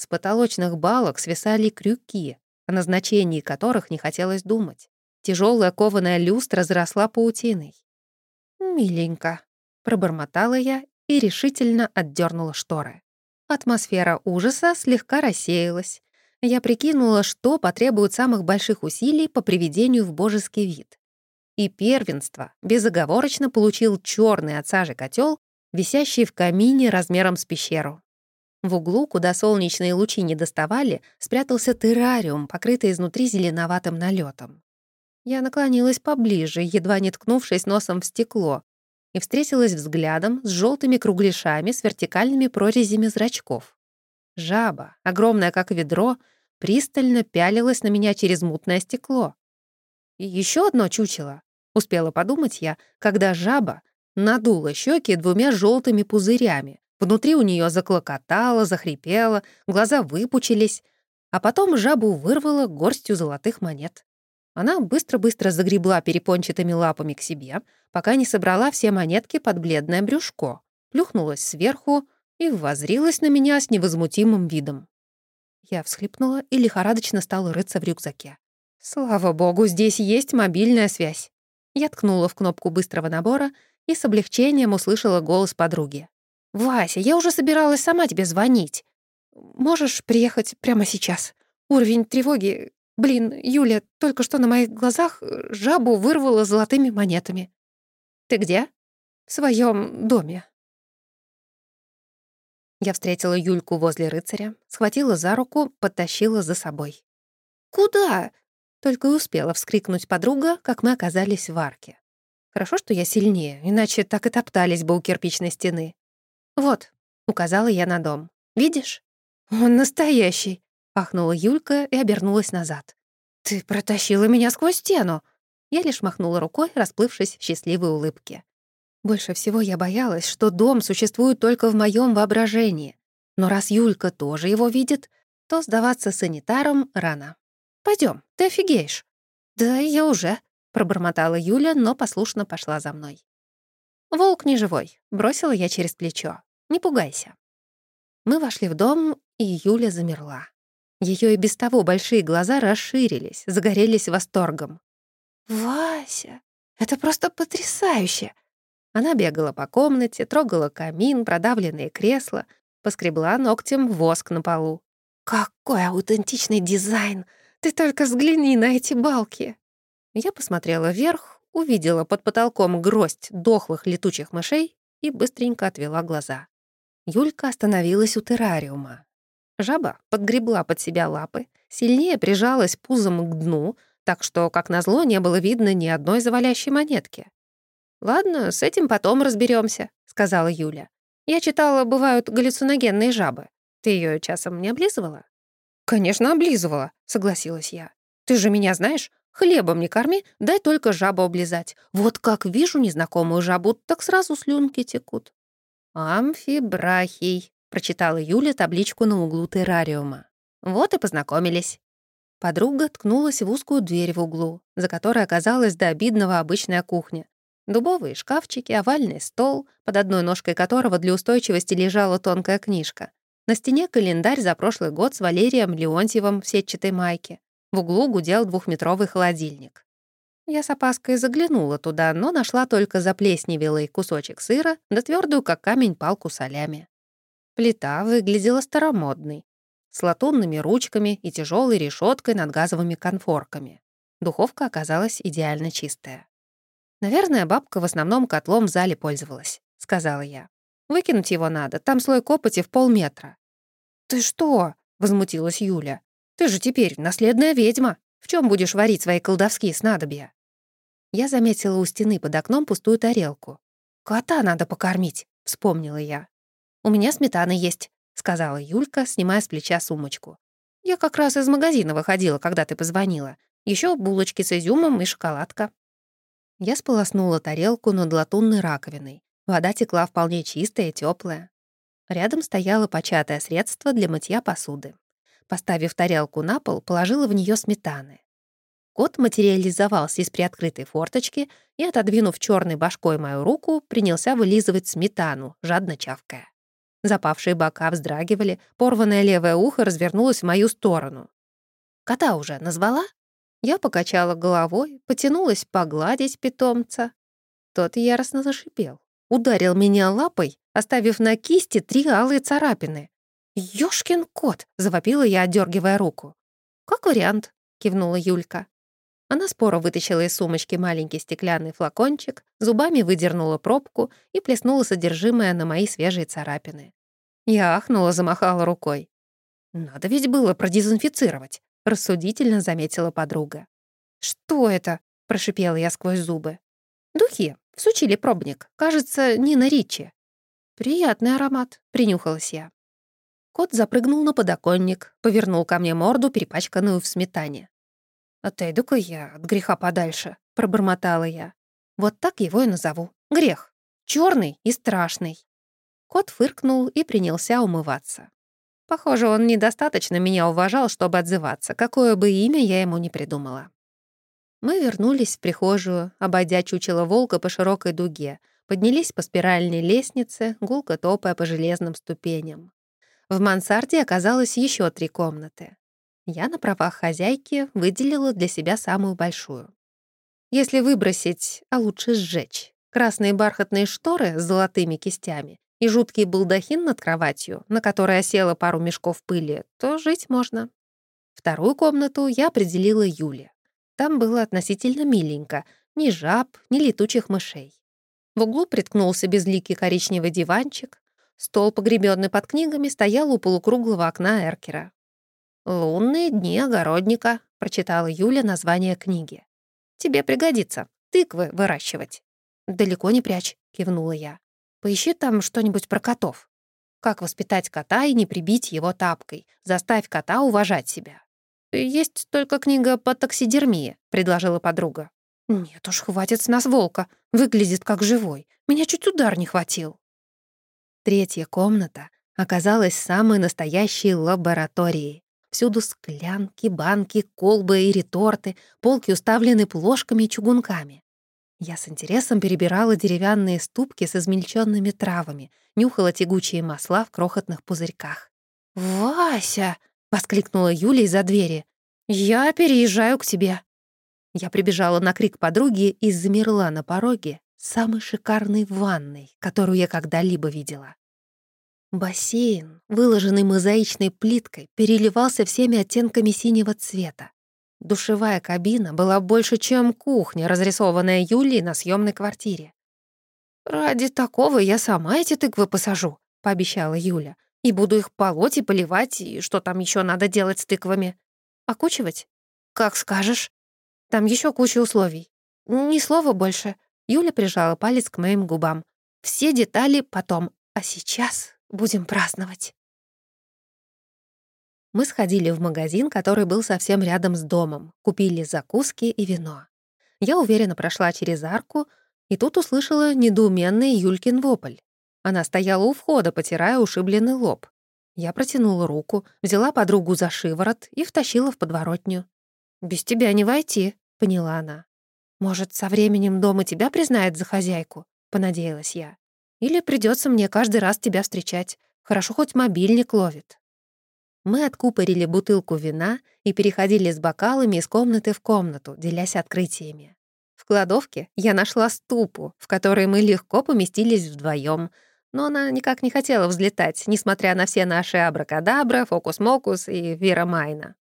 С потолочных балок свисали крюки, о назначении которых не хотелось думать. Тяжелая кованая люстра заросла паутиной. «Миленько», — пробормотала я и решительно отдернула шторы. Атмосфера ужаса слегка рассеялась. Я прикинула, что потребует самых больших усилий по приведению в божеский вид. И первенство безоговорочно получил черный от сажи котел, висящий в камине размером с пещеру. В углу, куда солнечные лучи не доставали, спрятался террариум, покрытый изнутри зеленоватым налетом. Я наклонилась поближе, едва не ткнувшись носом в стекло, и встретилась взглядом с желтыми кругляшами с вертикальными прорезями зрачков. Жаба, огромная как ведро, пристально пялилась на меня через мутное стекло. И еще одно чучело, успела подумать я, когда жаба надула щеки двумя желтыми пузырями. Внутри у нее заклокотало, захрипело, глаза выпучились, а потом жабу вырвало горстью золотых монет. Она быстро-быстро загребла перепончатыми лапами к себе, пока не собрала все монетки под бледное брюшко, плюхнулась сверху и возрилась на меня с невозмутимым видом. Я всхлипнула и лихорадочно стала рыться в рюкзаке. Слава богу, здесь есть мобильная связь. Я ткнула в кнопку быстрого набора и с облегчением услышала голос подруги. «Вася, я уже собиралась сама тебе звонить. Можешь приехать прямо сейчас? Уровень тревоги Блин, Юля, только что на моих глазах э, жабу вырвала золотыми монетами. Ты где? В своем доме. Я встретила Юльку возле рыцаря, схватила за руку, подтащила за собой. «Куда?» Только и успела вскрикнуть подруга, как мы оказались в арке. Хорошо, что я сильнее, иначе так и топтались бы у кирпичной стены. «Вот», — указала я на дом. «Видишь? Он настоящий. Ахнула Юлька и обернулась назад. «Ты протащила меня сквозь стену!» Я лишь махнула рукой, расплывшись в счастливой улыбке. Больше всего я боялась, что дом существует только в моем воображении. Но раз Юлька тоже его видит, то сдаваться санитаром рано. Пойдем, ты офигеешь». «Да я уже», — пробормотала Юля, но послушно пошла за мной. «Волк не живой», — бросила я через плечо. «Не пугайся». Мы вошли в дом, и Юля замерла. Ее и без того большие глаза расширились, загорелись восторгом. «Вася, это просто потрясающе!» Она бегала по комнате, трогала камин, продавленные кресла, поскребла ногтем воск на полу. «Какой аутентичный дизайн! Ты только взгляни на эти балки!» Я посмотрела вверх, увидела под потолком гроздь дохлых летучих мышей и быстренько отвела глаза. Юлька остановилась у террариума. Жаба подгребла под себя лапы, сильнее прижалась пузом к дну, так что, как назло, не было видно ни одной завалящей монетки. «Ладно, с этим потом разберемся, сказала Юля. «Я читала, бывают галлюциногенные жабы. Ты ее часом не облизывала?» «Конечно, облизывала», — согласилась я. Ты же меня знаешь? Хлебом не корми, дай только жабу облизать. Вот как вижу незнакомую жабу, так сразу слюнки текут». «Амфибрахий», — прочитала Юля табличку на углу террариума. «Вот и познакомились». Подруга ткнулась в узкую дверь в углу, за которой оказалась до обидного обычная кухня. Дубовые шкафчики, овальный стол, под одной ножкой которого для устойчивости лежала тонкая книжка. На стене календарь за прошлый год с Валерием Леонтьевым в сетчатой майке. В углу гудел двухметровый холодильник. Я с опаской заглянула туда, но нашла только заплесневелый кусочек сыра да твердую, как камень, палку солями. Плита выглядела старомодной, с латунными ручками и тяжелой решеткой над газовыми конфорками. Духовка оказалась идеально чистая. «Наверное, бабка в основном котлом в зале пользовалась», — сказала я. «Выкинуть его надо, там слой копоти в полметра». «Ты что?» — возмутилась Юля. «Ты же теперь наследная ведьма. В чем будешь варить свои колдовские снадобья?» Я заметила у стены под окном пустую тарелку. «Кота надо покормить», — вспомнила я. «У меня сметана есть», — сказала Юлька, снимая с плеча сумочку. «Я как раз из магазина выходила, когда ты позвонила. Еще булочки с изюмом и шоколадка». Я сполоснула тарелку над латунной раковиной. Вода текла вполне чистая теплая. Рядом стояло початое средство для мытья посуды. Поставив тарелку на пол, положила в нее сметаны. Кот материализовался из приоткрытой форточки и, отодвинув черной башкой мою руку, принялся вылизывать сметану, жадно чавкая. Запавшие бока вздрагивали, порванное левое ухо развернулось в мою сторону. «Кота уже назвала?» Я покачала головой, потянулась погладить питомца. Тот яростно зашипел. Ударил меня лапой, оставив на кисти три алые царапины. «Ёшкин кот!» — завопила я, отдергивая руку. «Как вариант», — кивнула Юлька. Она споро вытащила из сумочки маленький стеклянный флакончик, зубами выдернула пробку и плеснула содержимое на мои свежие царапины. Я ахнула, замахала рукой. «Надо ведь было продезинфицировать», — рассудительно заметила подруга. «Что это?» — прошипела я сквозь зубы. «Духи. Всучили пробник. Кажется, Нина Ричи». «Приятный аромат», — принюхалась я. Кот запрыгнул на подоконник, повернул ко мне морду, перепачканную в сметане. «Отойду-ка я от греха подальше», — пробормотала я. «Вот так его и назову. Грех. черный и страшный». Кот фыркнул и принялся умываться. Похоже, он недостаточно меня уважал, чтобы отзываться, какое бы имя я ему не придумала. Мы вернулись в прихожую, обойдя чучело волка по широкой дуге, поднялись по спиральной лестнице, гулко топая по железным ступеням. В мансарде оказалось еще три комнаты. Я на правах хозяйки выделила для себя самую большую. Если выбросить, а лучше сжечь, красные бархатные шторы с золотыми кистями и жуткий балдахин над кроватью, на которой осела пару мешков пыли, то жить можно. Вторую комнату я определила Юле. Там было относительно миленько, ни жаб, ни летучих мышей. В углу приткнулся безликий коричневый диванчик, стол, погребенный под книгами, стоял у полукруглого окна Эркера. «Лунные дни огородника», — прочитала Юля название книги. «Тебе пригодится. Тыквы выращивать». «Далеко не прячь», — кивнула я. Поищи там что-нибудь про котов. Как воспитать кота и не прибить его тапкой. Заставь кота уважать себя. «Есть только книга по таксидермии», — предложила подруга. «Нет уж, хватит с нас волка. Выглядит как живой. Меня чуть удар не хватил». Третья комната оказалась самой настоящей лабораторией. Всюду склянки, банки, колбы и реторты, полки уставлены плошками и чугунками. Я с интересом перебирала деревянные ступки с измельченными травами, нюхала тягучие масла в крохотных пузырьках. «Вася!» — воскликнула Юля из-за двери. «Я переезжаю к тебе». Я прибежала на крик подруги и замерла на пороге самой шикарной ванной, которую я когда-либо видела. Бассейн, выложенный мозаичной плиткой, переливался всеми оттенками синего цвета. Душевая кабина была больше, чем кухня, разрисованная Юлей на съемной квартире. «Ради такого я сама эти тыквы посажу», — пообещала Юля. «И буду их полоть и поливать, и что там еще надо делать с тыквами? Окучивать? Как скажешь. Там еще куча условий. Ни слова больше». Юля прижала палец к моим губам. «Все детали потом, а сейчас будем праздновать». Мы сходили в магазин, который был совсем рядом с домом, купили закуски и вино. Я уверенно прошла через арку, и тут услышала недоуменный Юлькин вопль. Она стояла у входа, потирая ушибленный лоб. Я протянула руку, взяла подругу за шиворот и втащила в подворотню. «Без тебя не войти», — поняла она. «Может, со временем дома тебя признает за хозяйку?» — понадеялась я. «Или придется мне каждый раз тебя встречать. Хорошо, хоть мобильник ловит». Мы откупорили бутылку вина и переходили с бокалами из комнаты в комнату, делясь открытиями. В кладовке я нашла ступу, в которой мы легко поместились вдвоем, но она никак не хотела взлетать, несмотря на все наши абракадабра, фокус-мокус и Вера Майна.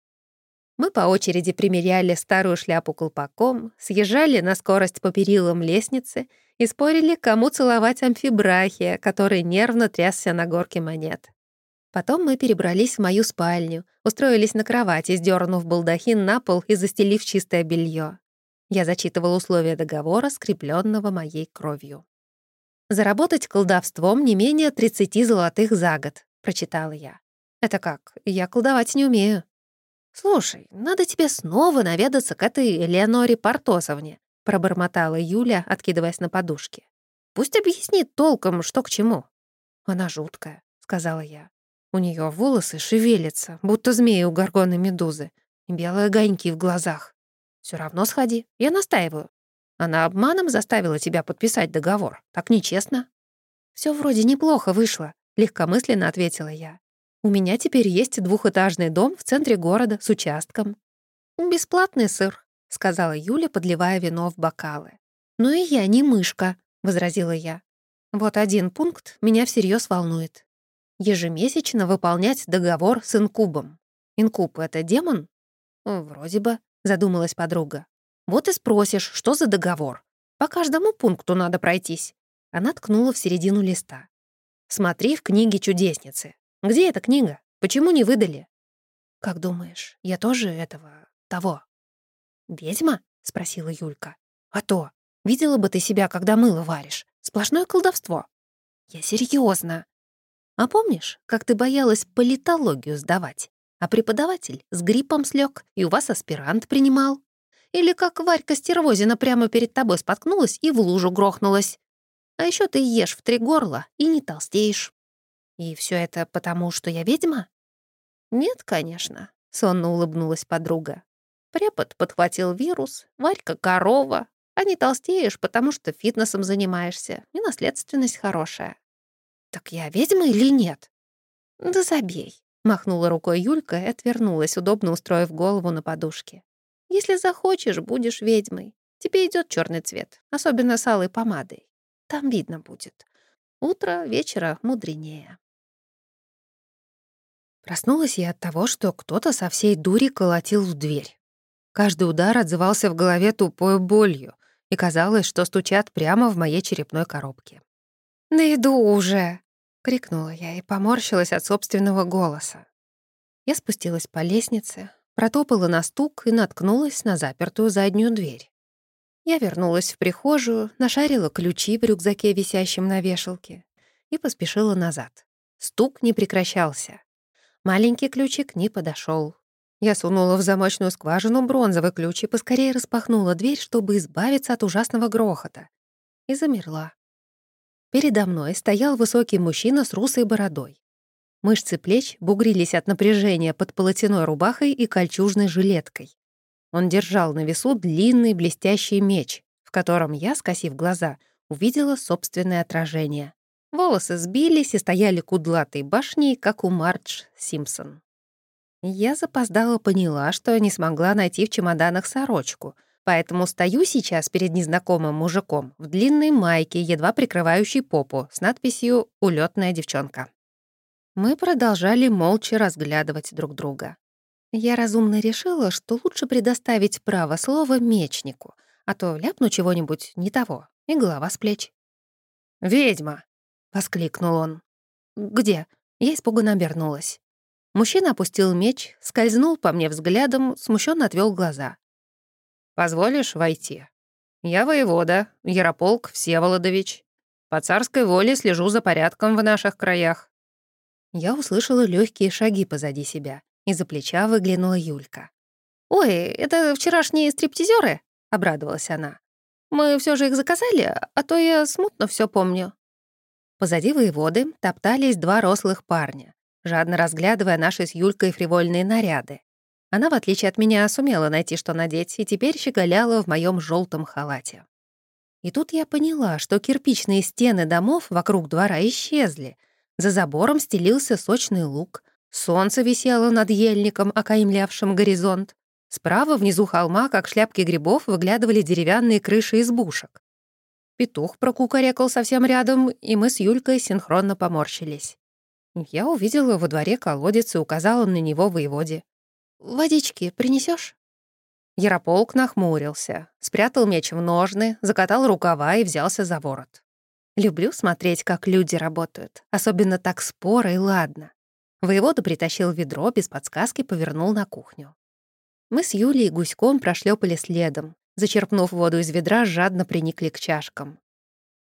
Мы по очереди примеряли старую шляпу колпаком, съезжали на скорость по перилам лестницы и спорили, кому целовать амфибрахия, который нервно трясся на горке монет. Потом мы перебрались в мою спальню, устроились на кровати, сдернув балдахин на пол и застелив чистое белье. Я зачитывал условия договора, скрепленного моей кровью. «Заработать колдовством не менее 30 золотых за год», — прочитала я. «Это как? Я колдовать не умею». «Слушай, надо тебе снова наведаться к этой Леоноре Портосовне», — пробормотала Юля, откидываясь на подушке. «Пусть объяснит толком, что к чему». «Она жуткая», — сказала я. У нее волосы шевелятся, будто змеи у горгоны медузы, и белые огоньки в глазах. Все равно сходи, я настаиваю. Она обманом заставила тебя подписать договор. Так нечестно. Все вроде неплохо вышло, легкомысленно ответила я. У меня теперь есть двухэтажный дом в центре города с участком. Бесплатный сыр, сказала Юля, подливая вино в бокалы. Ну и я не мышка, возразила я. Вот один пункт меня всерьез волнует ежемесячно выполнять договор с инкубом. Инкуб — это демон? Вроде бы, задумалась подруга. Вот и спросишь, что за договор. По каждому пункту надо пройтись. Она ткнула в середину листа. Смотри в книге чудесницы. Где эта книга? Почему не выдали? Как думаешь, я тоже этого, того? Ведьма? спросила Юлька. А то. Видела бы ты себя, когда мыло варишь. Сплошное колдовство. Я серьезно. А помнишь, как ты боялась политологию сдавать, а преподаватель с гриппом слег, и у вас аспирант принимал? Или как Варька Стервозина прямо перед тобой споткнулась и в лужу грохнулась? А еще ты ешь в три горла и не толстеешь. И все это потому, что я ведьма? Нет, конечно, — сонно улыбнулась подруга. Препод подхватил вирус, Варька — корова, а не толстеешь, потому что фитнесом занимаешься, и наследственность хорошая. «Так я ведьма или нет?» «Да забей», — махнула рукой Юлька и отвернулась, удобно устроив голову на подушке. «Если захочешь, будешь ведьмой. Тебе идет черный цвет, особенно с алой помадой. Там видно будет. Утро вечера мудренее». Проснулась я от того, что кто-то со всей дури колотил в дверь. Каждый удар отзывался в голове тупой болью, и казалось, что стучат прямо в моей черепной коробке. «Да иду уже!» — крикнула я и поморщилась от собственного голоса. Я спустилась по лестнице, протопала на стук и наткнулась на запертую заднюю дверь. Я вернулась в прихожую, нашарила ключи в рюкзаке, висящем на вешалке, и поспешила назад. Стук не прекращался. Маленький ключик не подошел. Я сунула в замочную скважину бронзовый ключ и поскорее распахнула дверь, чтобы избавиться от ужасного грохота. И замерла. Передо мной стоял высокий мужчина с русой бородой. Мышцы плеч бугрились от напряжения под полотяной рубахой и кольчужной жилеткой. Он держал на весу длинный блестящий меч, в котором я, скосив глаза, увидела собственное отражение. Волосы сбились и стояли кудлатой башней, как у Мардж Симпсон. Я запоздала поняла, что не смогла найти в чемоданах сорочку — Поэтому стою сейчас перед незнакомым мужиком в длинной майке, едва прикрывающей попу, с надписью «Улетная девчонка». Мы продолжали молча разглядывать друг друга. Я разумно решила, что лучше предоставить право слова мечнику, а то ляпну чего-нибудь не того, и голова с плеч. «Ведьма!» — воскликнул он. «Где?» Я испуганно обернулась. Мужчина опустил меч, скользнул по мне взглядом, смущенно отвел глаза. Позволишь войти? Я воевода, Ярополк Всеволодович. По царской воле слежу за порядком в наших краях». Я услышала легкие шаги позади себя Из-за плеча выглянула Юлька. «Ой, это вчерашние стриптизеры? обрадовалась она. «Мы все же их заказали, а то я смутно все помню». Позади воеводы топтались два рослых парня, жадно разглядывая наши с Юлькой фривольные наряды. Она, в отличие от меня, сумела найти, что надеть, и теперь щеголяла в моем желтом халате. И тут я поняла, что кирпичные стены домов вокруг двора исчезли. За забором стелился сочный луг, солнце висело над ельником, окаймлявшим горизонт. Справа, внизу холма, как шляпки грибов, выглядывали деревянные крыши избушек. Петух прокукарекал совсем рядом, и мы с Юлькой синхронно поморщились. Я увидела во дворе колодец и указала на него воеводе. «Водички принесешь? Ярополк нахмурился, спрятал меч в ножны, закатал рукава и взялся за ворот. Люблю смотреть, как люди работают, особенно так споро и ладно. Воевода притащил ведро, без подсказки повернул на кухню. Мы с Юлей и Гуськом прошлепали следом. Зачерпнув воду из ведра, жадно приникли к чашкам.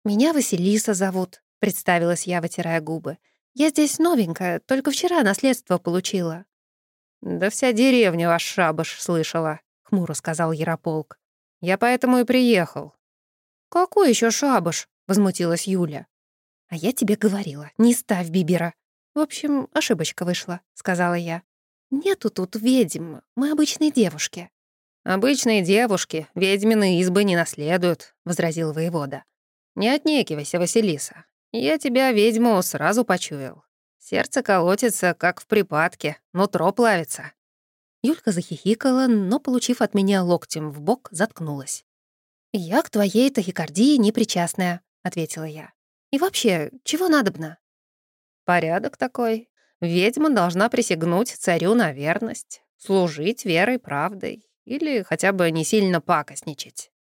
«Меня Василиса зовут», — представилась я, вытирая губы. «Я здесь новенькая, только вчера наследство получила». «Да вся деревня ваш шабаш слышала», — хмуро сказал Ярополк. «Я поэтому и приехал». «Какой еще шабаш?» — возмутилась Юля. «А я тебе говорила, не ставь бибера». «В общем, ошибочка вышла», — сказала я. «Нету тут ведьм, мы обычные девушки». «Обычные девушки ведьмины избы не наследуют», — возразил воевода. «Не отнекивайся, Василиса. Я тебя, ведьму, сразу почуял. Сердце колотится, как в припадке, нутро плавится. Юлька захихикала, но, получив от меня локтем в бок, заткнулась. «Я к твоей тахикардии не причастная», — ответила я. «И вообще, чего надобно?» «Порядок такой. Ведьма должна присягнуть царю на верность, служить верой правдой или хотя бы не сильно пакостничать.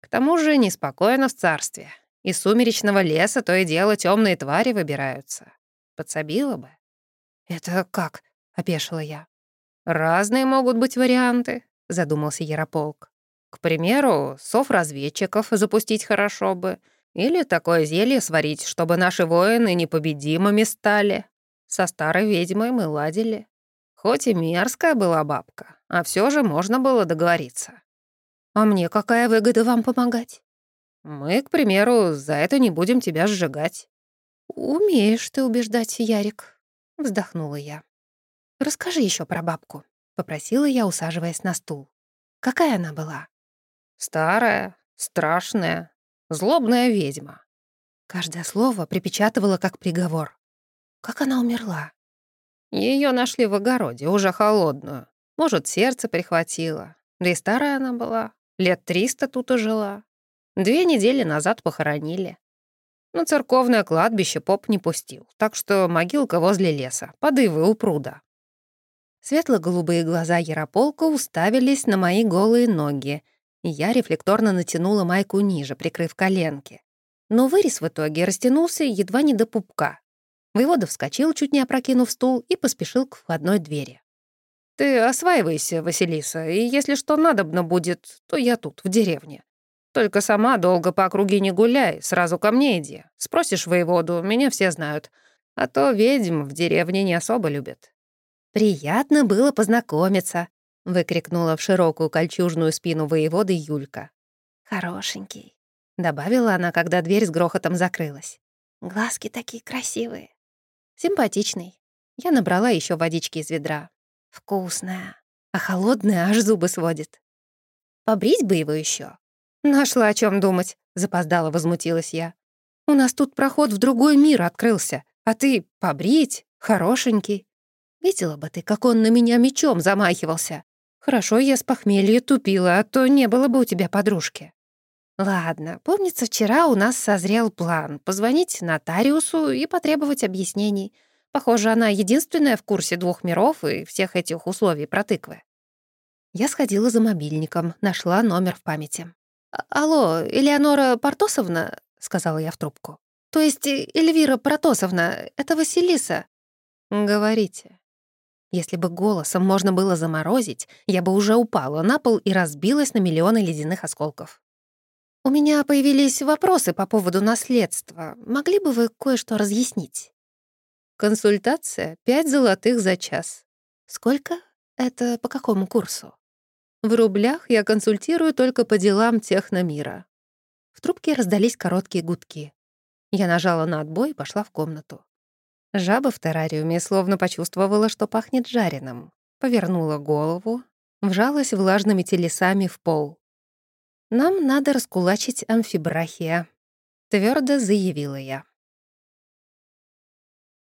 К тому же неспокойно в царстве. Из сумеречного леса то и дело темные твари выбираются. Подсобила бы». «Это как?» — опешила я. «Разные могут быть варианты», — задумался Ярополк. «К примеру, сов-разведчиков запустить хорошо бы, или такое зелье сварить, чтобы наши воины непобедимыми стали. Со старой ведьмой мы ладили. Хоть и мерзкая была бабка, а все же можно было договориться». «А мне какая выгода вам помогать?» «Мы, к примеру, за это не будем тебя сжигать». «Умеешь ты убеждать, Ярик», — вздохнула я. «Расскажи еще про бабку», — попросила я, усаживаясь на стул. «Какая она была?» «Старая, страшная, злобная ведьма». Каждое слово припечатывало как приговор. «Как она умерла?» Ее нашли в огороде, уже холодную. Может, сердце прихватило. Да и старая она была. Лет триста тут и жила. Две недели назад похоронили. На церковное кладбище поп не пустил, так что могилка возле леса, под ивы у пруда. Светло-голубые глаза Ярополка уставились на мои голые ноги, и я рефлекторно натянула майку ниже, прикрыв коленки. Но вырез в итоге растянулся едва не до пупка. Воевода вскочил, чуть не опрокинув стул, и поспешил к входной двери. «Ты осваивайся, Василиса, и если что надобно будет, то я тут, в деревне. Только сама долго по округе не гуляй, сразу ко мне иди. Спросишь воеводу, меня все знают. А то ведьм в деревне не особо любят. «Приятно было познакомиться», — выкрикнула в широкую кольчужную спину воеводы Юлька. «Хорошенький», — добавила она, когда дверь с грохотом закрылась. «Глазки такие красивые». «Симпатичный». Я набрала еще водички из ведра. «Вкусная, а холодная аж зубы сводит». «Побрить бы его еще. «Нашла о чем думать», — запоздала возмутилась я. «У нас тут проход в другой мир открылся, а ты побрить, хорошенький». Видела бы ты, как он на меня мечом замахивался. Хорошо, я с похмелья тупила, а то не было бы у тебя подружки. Ладно, помнится, вчера у нас созрел план позвонить нотариусу и потребовать объяснений. Похоже, она единственная в курсе двух миров и всех этих условий про тыквы. Я сходила за мобильником, нашла номер в памяти. «А, «Алло, Элеонора Портосовна?» — сказала я в трубку. «То есть Эльвира Протосовна, это Василиса?» «Говорите», если бы голосом можно было заморозить, я бы уже упала на пол и разбилась на миллионы ледяных осколков. «У меня появились вопросы по поводу наследства. Могли бы вы кое-что разъяснить?» «Консультация — пять золотых за час». Сколько? Это по какому курсу? В рублях я консультирую только по делам техномира. В трубке раздались короткие гудки. Я нажала на отбой и пошла в комнату. Жаба в террариуме словно почувствовала, что пахнет жареным. Повернула голову, вжалась влажными телесами в пол. «Нам надо раскулачить амфибрахия», — твердо заявила я.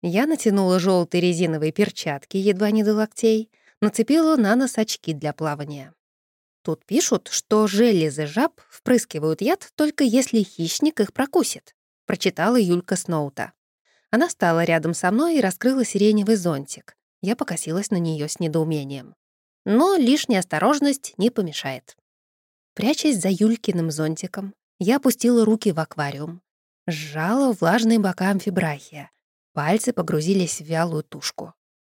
Я натянула желтые резиновые перчатки, едва не до локтей, нацепила на нос очки для плавания. Тут пишут, что железы жаб впрыскивают яд только если хищник их прокусит, прочитала Юлька Сноута. Она стала рядом со мной и раскрыла сиреневый зонтик. Я покосилась на нее с недоумением. Но лишняя осторожность не помешает. Прячась за Юлькиным зонтиком, я опустила руки в аквариум, сжала влажные бока амфибрахия. Пальцы погрузились в вялую тушку.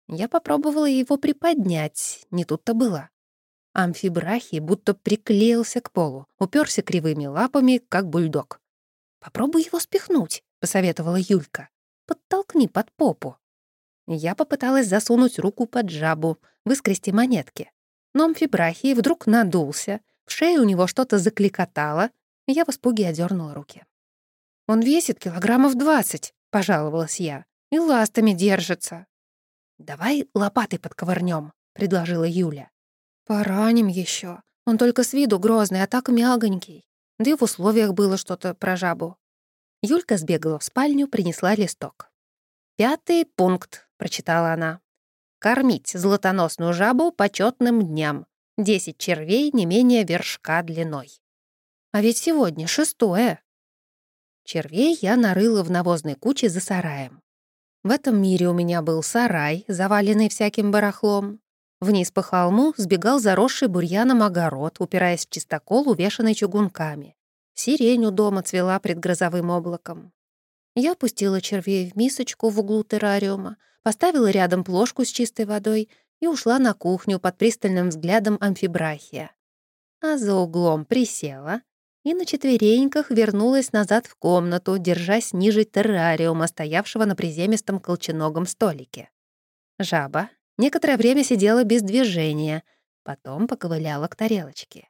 Я попробовала его приподнять, не тут-то было. Амфибрахий будто приклеился к полу, уперся кривыми лапами, как бульдог. «Попробуй его спихнуть», — посоветовала Юлька. «Подтолкни под попу». Я попыталась засунуть руку под жабу, выскрести монетки. Но амфибрахий вдруг надулся — в шее у него что-то закликотало, и я в испуге одернула руки. «Он весит килограммов двадцать», — пожаловалась я, — «и ластами держится». «Давай лопатой подковырнем», — предложила Юля. «Пораним еще. Он только с виду грозный, а так мягонький. Да и в условиях было что-то про жабу». Юлька сбегала в спальню, принесла листок. «Пятый пункт», — прочитала она. «Кормить золотоносную жабу почетным дням. Десять червей не менее вершка длиной. А ведь сегодня шестое. Червей я нарыла в навозной куче за сараем. В этом мире у меня был сарай, заваленный всяким барахлом. Вниз по холму сбегал заросший бурьяном огород, упираясь в чистокол, увешанный чугунками. Сирень у дома цвела пред грозовым облаком. Я опустила червей в мисочку в углу террариума, поставила рядом плошку с чистой водой и ушла на кухню под пристальным взглядом амфибрахия. А за углом присела и на четвереньках вернулась назад в комнату, держась ниже террариума, стоявшего на приземистом колченогом столике. Жаба некоторое время сидела без движения, потом поковыляла к тарелочке.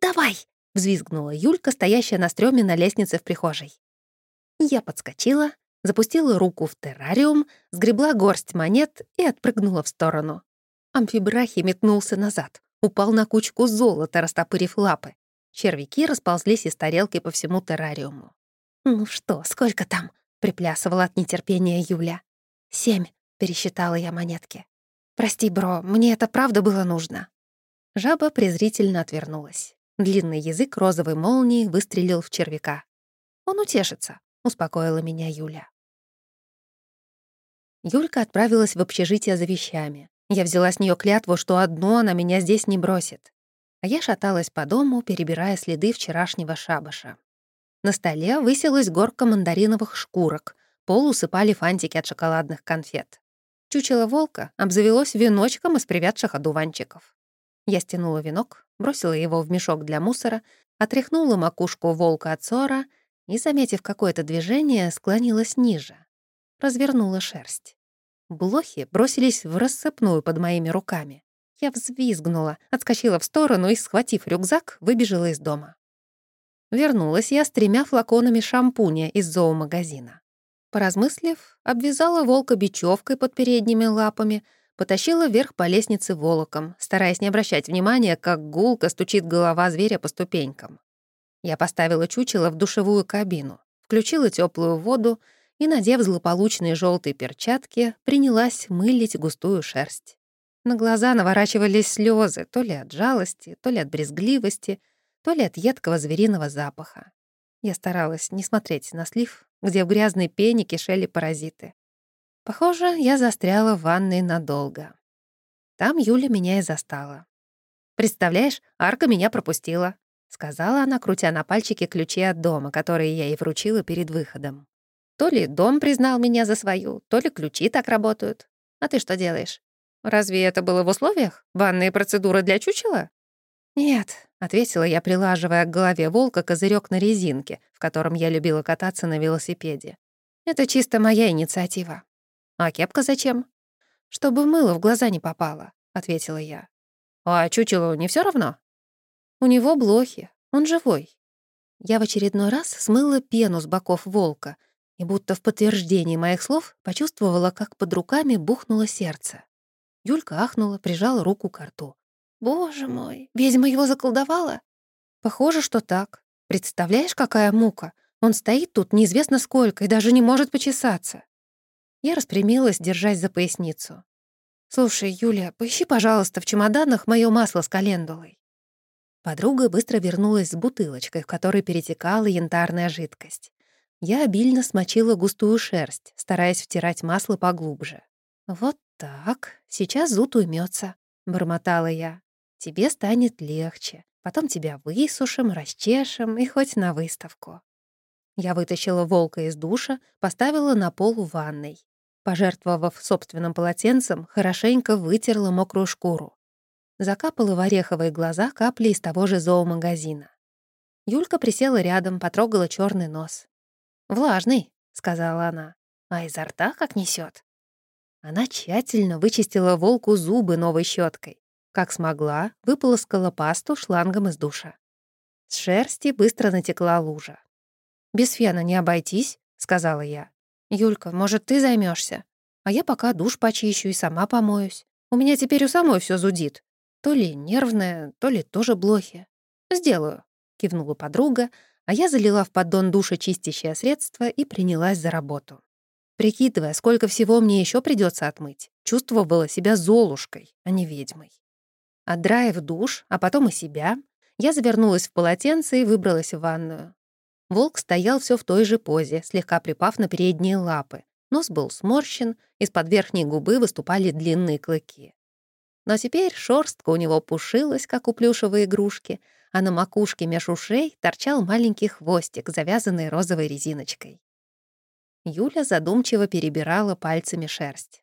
«Давай!» — взвизгнула Юлька, стоящая на стреме на лестнице в прихожей. Я подскочила, запустила руку в террариум, сгребла горсть монет и отпрыгнула в сторону. Амфибрахи метнулся назад, упал на кучку золота, растопырив лапы. Червяки расползлись из тарелки по всему террариуму. «Ну что, сколько там?» — приплясывала от нетерпения Юля. «Семь», — пересчитала я монетки. «Прости, бро, мне это правда было нужно». Жаба презрительно отвернулась. Длинный язык розовой молнии выстрелил в червяка. «Он утешится», — успокоила меня Юля. Юлька отправилась в общежитие за вещами. Я взяла с нее клятву, что одно она меня здесь не бросит. А я шаталась по дому, перебирая следы вчерашнего шабаша. На столе высилась горка мандариновых шкурок, пол усыпали фантики от шоколадных конфет. Чучело волка обзавелось веночком из привядших одуванчиков. Я стянула венок, бросила его в мешок для мусора, отряхнула макушку волка от ссора и, заметив какое-то движение, склонилась ниже. Развернула шерсть. Блохи бросились в рассыпную под моими руками. Я взвизгнула, отскочила в сторону и, схватив рюкзак, выбежала из дома. Вернулась я с тремя флаконами шампуня из зоомагазина. Поразмыслив, обвязала волка бечевкой под передними лапами, потащила вверх по лестнице волоком, стараясь не обращать внимания, как гулко стучит голова зверя по ступенькам. Я поставила чучело в душевую кабину, включила теплую воду и, надев злополучные желтые перчатки, принялась мылить густую шерсть. На глаза наворачивались слезы, то ли от жалости, то ли от брезгливости, то ли от едкого звериного запаха. Я старалась не смотреть на слив, где в грязной пене кишели паразиты. Похоже, я застряла в ванной надолго. Там Юля меня и застала. «Представляешь, Арка меня пропустила», — сказала она, крутя на пальчике ключи от дома, которые я ей вручила перед выходом. То ли дом признал меня за свою, то ли ключи так работают. А ты что делаешь? Разве это было в условиях? Банные процедуры для чучела? Нет, ответила я, прилаживая к голове волка козырек на резинке, в котором я любила кататься на велосипеде. Это чисто моя инициатива. А кепка зачем? «Чтобы мыло в глаза не попало», — ответила я. «А чучелу не все равно?» «У него блохи, он живой». Я в очередной раз смыла пену с боков волка и будто в подтверждении моих слов почувствовала, как под руками бухнуло сердце. Юлька ахнула, прижала руку к рту. «Боже мой, ведьма его заколдовала?» «Похоже, что так. Представляешь, какая мука? Он стоит тут неизвестно сколько и даже не может почесаться». Я распрямилась, держась за поясницу. «Слушай, Юля, поищи, пожалуйста, в чемоданах моё масло с календулой». Подруга быстро вернулась с бутылочкой, в которой перетекала янтарная жидкость. Я обильно смочила густую шерсть, стараясь втирать масло поглубже. «Вот так, сейчас зуд уймется, бормотала я. «Тебе станет легче. Потом тебя высушим, расчешем и хоть на выставку». Я вытащила волка из душа, поставила на пол в ванной. Пожертвовав собственным полотенцем, хорошенько вытерла мокрую шкуру. Закапала в ореховые глаза капли из того же зоомагазина. Юлька присела рядом, потрогала черный нос. «Влажный», — сказала она, — «а изо рта как несет. Она тщательно вычистила волку зубы новой щеткой. Как смогла, выполоскала пасту шлангом из душа. С шерсти быстро натекла лужа. «Без фена не обойтись», — сказала я. «Юлька, может, ты займешься? А я пока душ почищу и сама помоюсь. У меня теперь у самой все зудит. То ли нервное, то ли тоже блохи. Сделаю», — кивнула подруга, а я залила в поддон душа чистящее средство и принялась за работу. Прикидывая, сколько всего мне еще придется отмыть, чувствовала себя золушкой, а не ведьмой. Отдраив душ, а потом и себя, я завернулась в полотенце и выбралась в ванную. Волк стоял все в той же позе, слегка припав на передние лапы. Нос был сморщен, из-под верхней губы выступали длинные клыки. Но теперь шорстка у него пушилась, как у плюшевой игрушки, а на макушке меж ушей торчал маленький хвостик, завязанный розовой резиночкой. Юля задумчиво перебирала пальцами шерсть.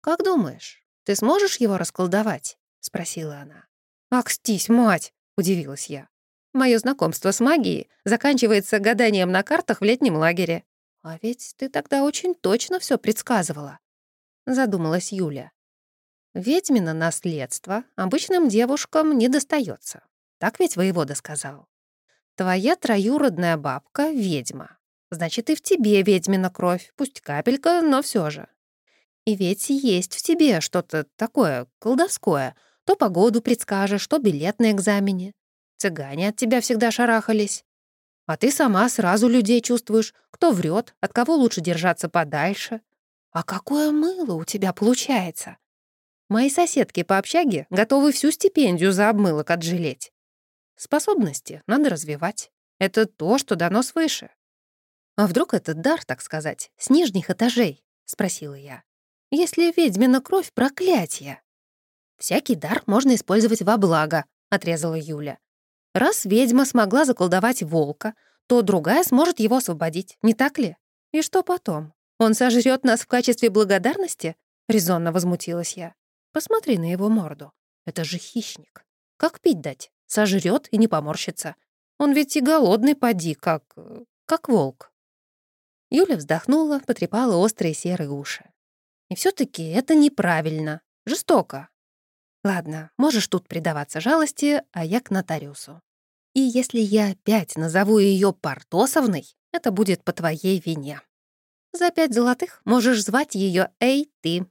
«Как думаешь, ты сможешь его расколдовать?» — спросила она. «Акстись, мать!» — удивилась я. Мое знакомство с магией заканчивается гаданием на картах в летнем лагере. А ведь ты тогда очень точно все предсказывала, задумалась Юля. Ведьмино наследство обычным девушкам не достается. Так ведь воевода сказал. Твоя троюродная бабка — ведьма. Значит, и в тебе ведьмина кровь, пусть капелька, но все же. И ведь есть в тебе что-то такое колдовское. То погоду предскажешь, то билет на экзамене. Цыгане от тебя всегда шарахались. А ты сама сразу людей чувствуешь, кто врет, от кого лучше держаться подальше. А какое мыло у тебя получается? Мои соседки по общаге готовы всю стипендию за обмылок отжалеть. Способности надо развивать. Это то, что дано свыше. А вдруг это дар, так сказать, с нижних этажей? Спросила я. Если ведьмина кровь — проклятие. Всякий дар можно использовать во благо, отрезала Юля. Раз ведьма смогла заколдовать волка, то другая сможет его освободить, не так ли? И что потом? Он сожрет нас в качестве благодарности? Резонно возмутилась я. Посмотри на его морду. Это же хищник. Как пить дать? Сожрет и не поморщится. Он ведь и голодный поди, как... как волк. Юля вздохнула, потрепала острые серые уши. И все таки это неправильно, жестоко. Ладно, можешь тут предаваться жалости, а я к нотариусу. И если я опять назову ее Портосовной, это будет по твоей вине. За пять золотых можешь звать ее «Эй, ты»,